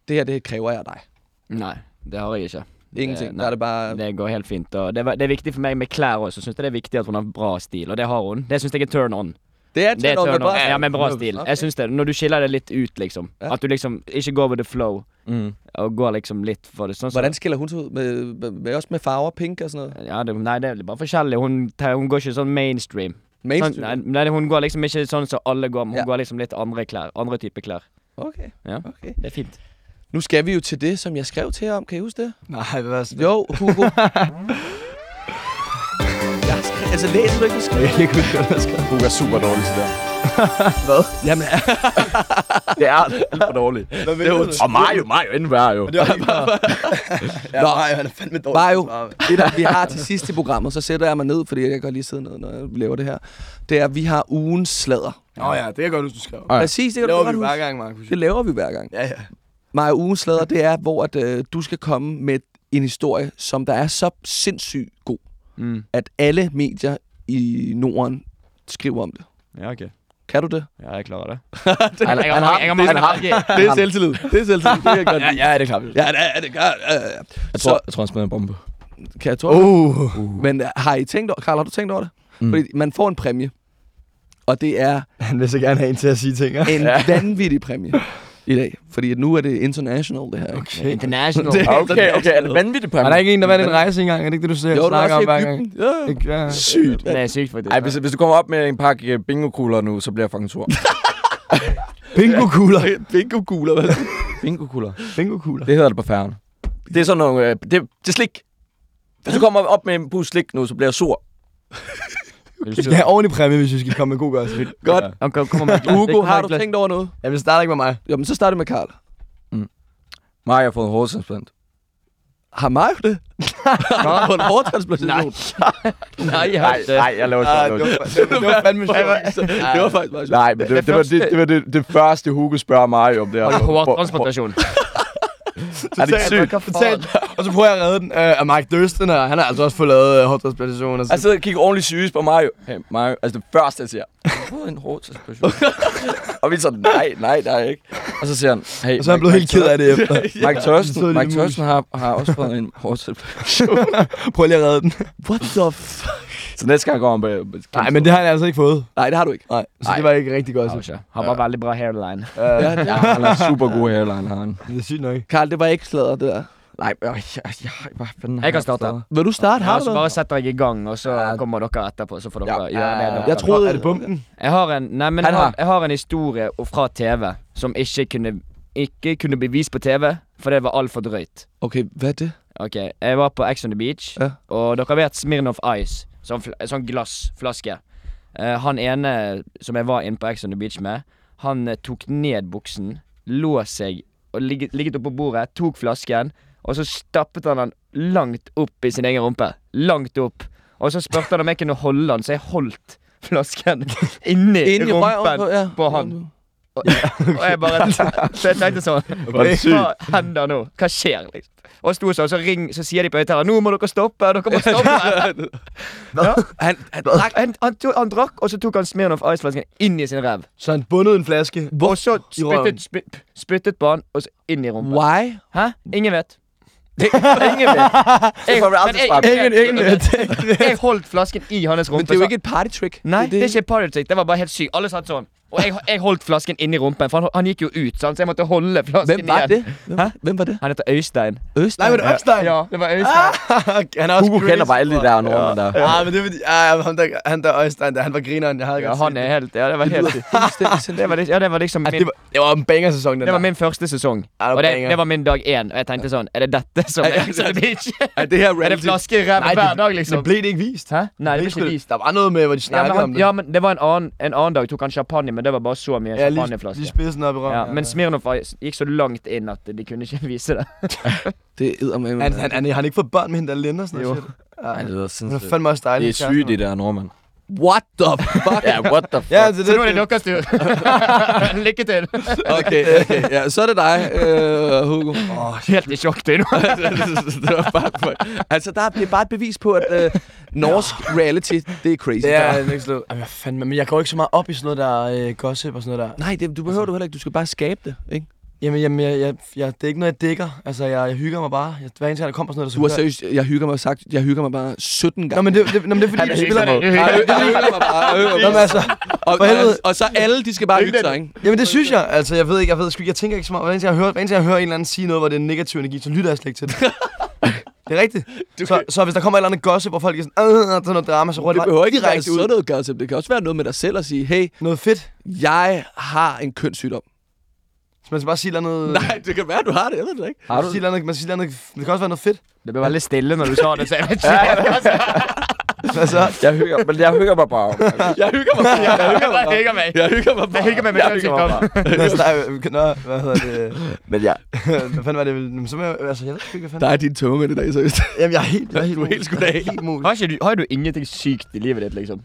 det her, det kræver jeg af dig? Nei, det har jeg ikke. Ingenting. Det, Der er det bare... det går helt fint. Og det, det er viktig for meg med klær også. Syns jeg det er viktig at hun har bra stil, og det har hun. Det syns jeg er turn on. Det er Det er turn on med turn on. bra- Ja, med bra stil. Okay. Jeg synes det. Når du skiller det litt ut, liksom. Ja. At du liksom ikke går with the flow, Mm. og går liksom litt for det. Sånn som Hvordan skiller hun sig ud? Med, med, med, også med farver, pink og sådan noget? ja, det, Nei, det er bare forskjellig. Hun, hun går ikke sånn mainstream. Mainstream? Sånn, nei, hun går liksom ikke sånn som alle går, men hun Ja. går liksom litt andre klær. Andre typer klær. Okay, Ja. okay. Det er fint. Nu skal vi jo til det, som jeg skrev til jer om. Kan I huske det? Nej, hvad er Jo, Hugo. jeg skrev, altså, læser du ikke, hvad jeg skrev? Jeg kan ikke huske, hvad jeg skrev. Hugo er super dårlig til det. Jamen, Det er alt for dårligt. Hvad det er jo Og Mario, Mario endnu værre jo. Det var ja, Nå. nej, han er fandme dårlig. Mario, det der, vi har til sidst i programmet, så sætter jeg mig ned, fordi jeg kan godt lige sidde ned, når jeg laver det her. Det er, at vi har ugens sladder. Nå ja, det kan godt huske, du skrev. Ja. Præcis, det Det kan du laver godt vi hver huske. gang, Markus. Det laver vi hver gang. Ja, ja. Maja, ugens sladder, det er, hvor at, øh, du skal komme med en historie, som der er så sindssygt god, Mm. at alle medier i Norden skriver om det. Ja, ok. Kan du det? Ja, jeg klarer det. Han, Jeg har, tanker. Det er selvtillid. Det er selvtillid. Det kan jeg godt Ja, ja, det er klart. Ja, det er det. Gør. Ja, ja. jeg, Så tror, jeg tror, han smider en bombe. kan jeg tro det? Uh. Men øh, har I tænkt over, Karl, har du tænkt over det? Mm. Fordi man får en præmie. Og det er Han vil så gerne have en til at sige ting, en ja. vanvittig præmie i dag. Fordi at nu er det international, det her. Okay. International. Det- Okay, okay, er det vanvittigt på Er der ikke en, der vandt en rejse engang? Er det ikke det, du siger, Jo, er snakker om hver gang? Ja, ja. Ja. Sygt. Det er sygt, faktisk. Ej, hvis, hvis du kommer op med en pakke øh, bingo-kugler nu, så bliver jeg fucking sur. Bingo-kugler. Bingo-kugler, hvad? bingo-kugler? Bingo-kugler. Det hedder det på færgen. Det er sådan nogle... Øh, det, det er slik. Hvis du kommer op med en pus slik nu, så bliver jeg sur. Vi skal have ordentlig præmie, hvis vi skal komme med god gørelse. Godt. Han kom- kommer med et glas. Hugo, Det har du tænkt over noget? Jamen, det starter ikke med mig. Jamen, så starter vi med Karl. Maja har fået en hårdtransplant. Har Mario det? Har han fået en hårdtransplantation? Nej, jeg har ikke det. nej, jeg laver det, var, det, var, det fandme sjovt. Det var faktisk meget sjovt. Nej, men det, det, var, det, det var det, det første, Hugo spørger mig om. Det Har du her. hårtransplantation? Er det ikke sygt? Totalt. Og så prøver jeg at redde den øh, af Mike Thurston, og han har altså også fået lavet øh, hårdtransplantation. Og så. Jeg sidder og kigger ordentligt seriøst på Mario. Hey, Mario, altså det første, jeg siger, har du fået en hårdtransplantation? og vi er sådan, nej, nej, der er ikke. Og så siger han, hey, og så er han blevet helt ked af det efter. Mike Thurston, Mike. Thurston har, har også fået en hårdtransplantation. Prøv lige at redde den. What the fuck? Så næste gang går han på... Nej, men det har han altså ikke fået. Nej, det har du ikke. Nej, så Nej. det var ikke rigtig godt. Har Så. ikke. Han var veldig bra hairline. Uh, Ja, det Ja, han har super god hairline, har han. det er sygt nok. Karl, det var ikke sladder, det der. Nej, jeg, jeg, jeg, hvad fanden Jeg kan starte. Vil du starte? Ja, Har så du bare setter jeg i gang, og så Ja. kommer dere etterpå, så får dere Ja. gjøre det dere Jeg troede... Er det bumpen? Jeg har en, nei, men jeg har, har- jeg har en historie fra TV som ikke kunne, ikke kunne bli vist på TV, for det var altfor drøyt. Okay, hvad er det? Ok, Jeg var på Ex on the Beach, Ja. og dere vet Smirnoff Ice. Sånn, fl sånn glassflaske. Eh, han ene som jeg var inne på Ex on the Beach med, han eh, tok ned buksen, lå seg og ligget, ligget oppå bordet, tok flasken, og så stappet han den langt opp i sin egen rumpe. Langt opp. Og så spurte han om jeg kunne holde den, så jeg holdt flasken inni, Ind i røven rumpen på, ja. på han. Og, og jeg bare Så jeg tenkte sånn Hva hender nå? Hva skjer, liksom? Og jeg sto sånn, så, ring, så sier de på høyttaleren Nå må dere stoppe! Dere må stoppe! ja. Han, han drak han, han, tog, han drakk, og så tok han Smirnoff Ice-flasken inn i sin ræv. Så han bundet en flaske. Og så spyttet, spyt, spyttet på han, og så inn i rumpa. Why? Hæ? Ingen vet. Ingen vet. Jeg, aldrig Ingen- ingen jeg, jeg holdt flasken i hans rumpe. Men det er jo så- ikke et party trick. Nei, det er ikke party trick. Det var bare helt sykt. Alle satt sånn. Og jeg, jeg holdt flasken inni rumpen, for han, han gikk jo ut, sant? så jeg måtte holde flasken Hvem var igjen. det? Hvem, Hæ? hvem var det? Han heter Øystein. Østern? Nej, men Økstein! Ja, det var Øystein. han er også Hugo crazy, kender bare alle de der nordmænd der. Ja, men det er fordi, ja, han der, han der Øystein, der, han var grineren, jeg havde Ja, godt han set er helt Ja, det var helt det var, lik- Ja, det var liksom Ja, min det, var, det var en banger-sæson, den det var der. min første sesong. Ja, det var Og det, banger. det var min dag én. Og jeg tenkte sånn Er det dette som er the Beach? Er det her Er det reality? flaske i ræva Nej, hver det, dag, det liksom? blev det ikke vist. Hæ? Nei, det ble blev ikke vist. Der var noget med, hvor de Ja snakkede men, om han, det. ja, men det var en annen, en annen dag tok han champagne, men det var bare så mye ja, lige, champagneflaske. lige spidsen op i røven. Ja, men Smirnoff var- gikk så langt inn at de kunne ikke vise det. Det er med. han, han, han, han har ikke fået børn med hende, der Linda og sådan noget. shit. Ja, Ej, det er sindssygt. fandme også dejlig. Det er sygt, de der nordmænd. What the fuck? Ja, what the fuck? Ja, det, Så det, nå er det det, deres tur. Lykke til. Okay, okay. Ja, så er det dig, øh, Hugo. Helt i sjokk, du nå. det var bare for... Altså, der er, det er bare et bevis på, at øh, norsk reality, det er crazy. det er next level. Jamen, fanden, men jeg går ikke så meget op i sådan noget der øh, gossip og sådan noget der. Nej, det, du behøver du heller ikke. Du skal bare skabe det, ikke? Jamen, jamen jeg, jeg, jeg, det er ikke noget, jeg dækker. Altså, jeg, jeg hygger mig bare. Jeg, hver eneste gang, der kommer sådan noget, der Du har seriøst, jeg hygger mig sagt, jeg hygger mig bare 17 gange. Nå, men det, det, nå, men det er fordi, helt spiller... sådan, er jeg hygger mig bare. jeg Nå, mig men altså, Og, og, og, så alle, de skal bare hygge sig, ikke? jamen det synes jeg. Altså, jeg ved ikke, jeg ved sgu jeg tænker ikke så meget. Hver eneste jeg hører, hver eneste jeg hører en eller anden sige noget, hvor det er negativ energi, så lytter jeg slet ikke til det. det er rigtigt. Så, så hvis der kommer et eller andet gossip, hvor folk er sådan, øh, der er noget drama, så rører Det det behøver ikke direkte sådan ud. noget gossip. Det kan også være noget med dig selv at sige, hey, Noget fedt. jeg har en kønssygdom. Så man skal bare sige et eller andet... Nej, det kan være, du har det. Jeg ved det ikke. Har du? Sige et eller andet, man siger et eller andet, det kan også være noget fedt. Det ble veldig stille når du sa det, så ikke. Altså, Jeg hygger, men jeg hygger mig bare. Jeg hygger mig bare. Jeg hygger mig Jeg bare. hygger meg. Jeg hygger mig bare. Jeg hygger meg med Jeg hygger mig bare. altså, der nå, hvad hedder det? Men ja, hvad fanden var det? Men så må jeg, altså, jeg ved ikke, hvad fanden. Der er din tunge i dag, seriøst. Jamen, jeg er helt, jeg er helt, Du er helt skudt af. Helt mulig. Har, ikke du, har du ingenting sykt i livet ditt, liksom?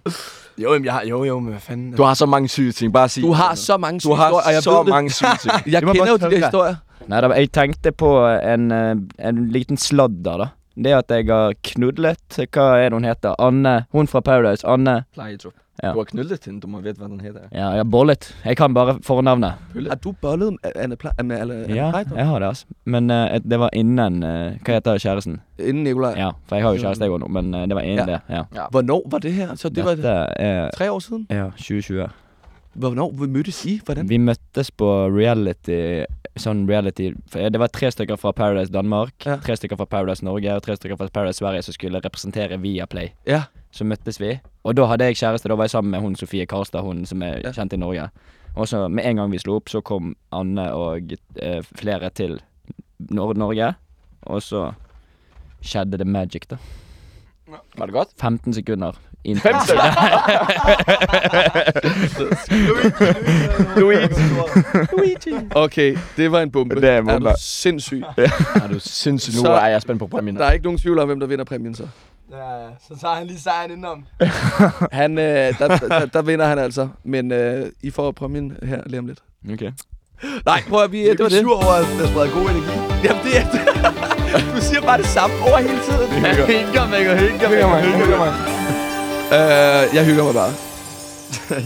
Jo, jamen, jeg har, jo, jo, men hvad fanden. du har så mange syge ting. Bare sig Du har så mange Du har historier, og jeg så ved det. mange syge ting. Jeg kender jo de der historier. Nei, da, jeg tenkte på en, en liten sladder, da. Det at jeg har knudlet Hva er det hun heter? Anne. Hun fra Paradise. Anne. Plejetrup. Ja. Du har knullet hende, du må vide, hvad den hedder. Ja, jeg har bollet. Jeg kan bare fornavnet. Har du bollet med Anne Pla- med Anne Anne Ja, jeg har det, altså. Men eh, det var innen eh, Hva heter kjæresten? Inden Nikolaj. Ja, for jeg har jo kjæreste, jeg òg nå, men eh, det var innen Ja. det. Ja. Hvornår var det her? Så det var Dette er tre år siden. ja, 2020. Hvornår vi mødtes I? Hvordan? Vi møttes på reality Sånn reality Det var tre stykker fra Paradise Danmark, Ja. tre stykker fra Paradise Norge og tre stykker fra Paradise Sverige som skulle representere Viaplay. Ja. Så møttes vi, og da hadde jeg kjæreste. Da var jeg sammen med hun Sofie Karstad, hun som er Ja. kjent i Norge. Og så med en gang vi slo opp, så kom Anne og eh, flere til Nor Norge. Og så skjedde det magic, da. Var det godt? 15 sekunder. Inn- Okay, det var en bombe. Det er en Er du sindssyg? Er du sindssygt nu, Så- er jeg spændt på præmien. Der er ikke nogen tvivl om, hvem der vinder præmien så. Ja, ja. Så tager han lige sejren indenom. Han, øh, der, der, der, vinder han altså, men øh, I får præmien her lige om lidt. Ok. Nej, prøv at vi, Jeg det var det. sur over, at der spreder god energi. Jamen, det er Du siger bare det samme over hele tiden. Hygger hygger Hygger mig, hygger mig. Øh, jeg hygger mig bare.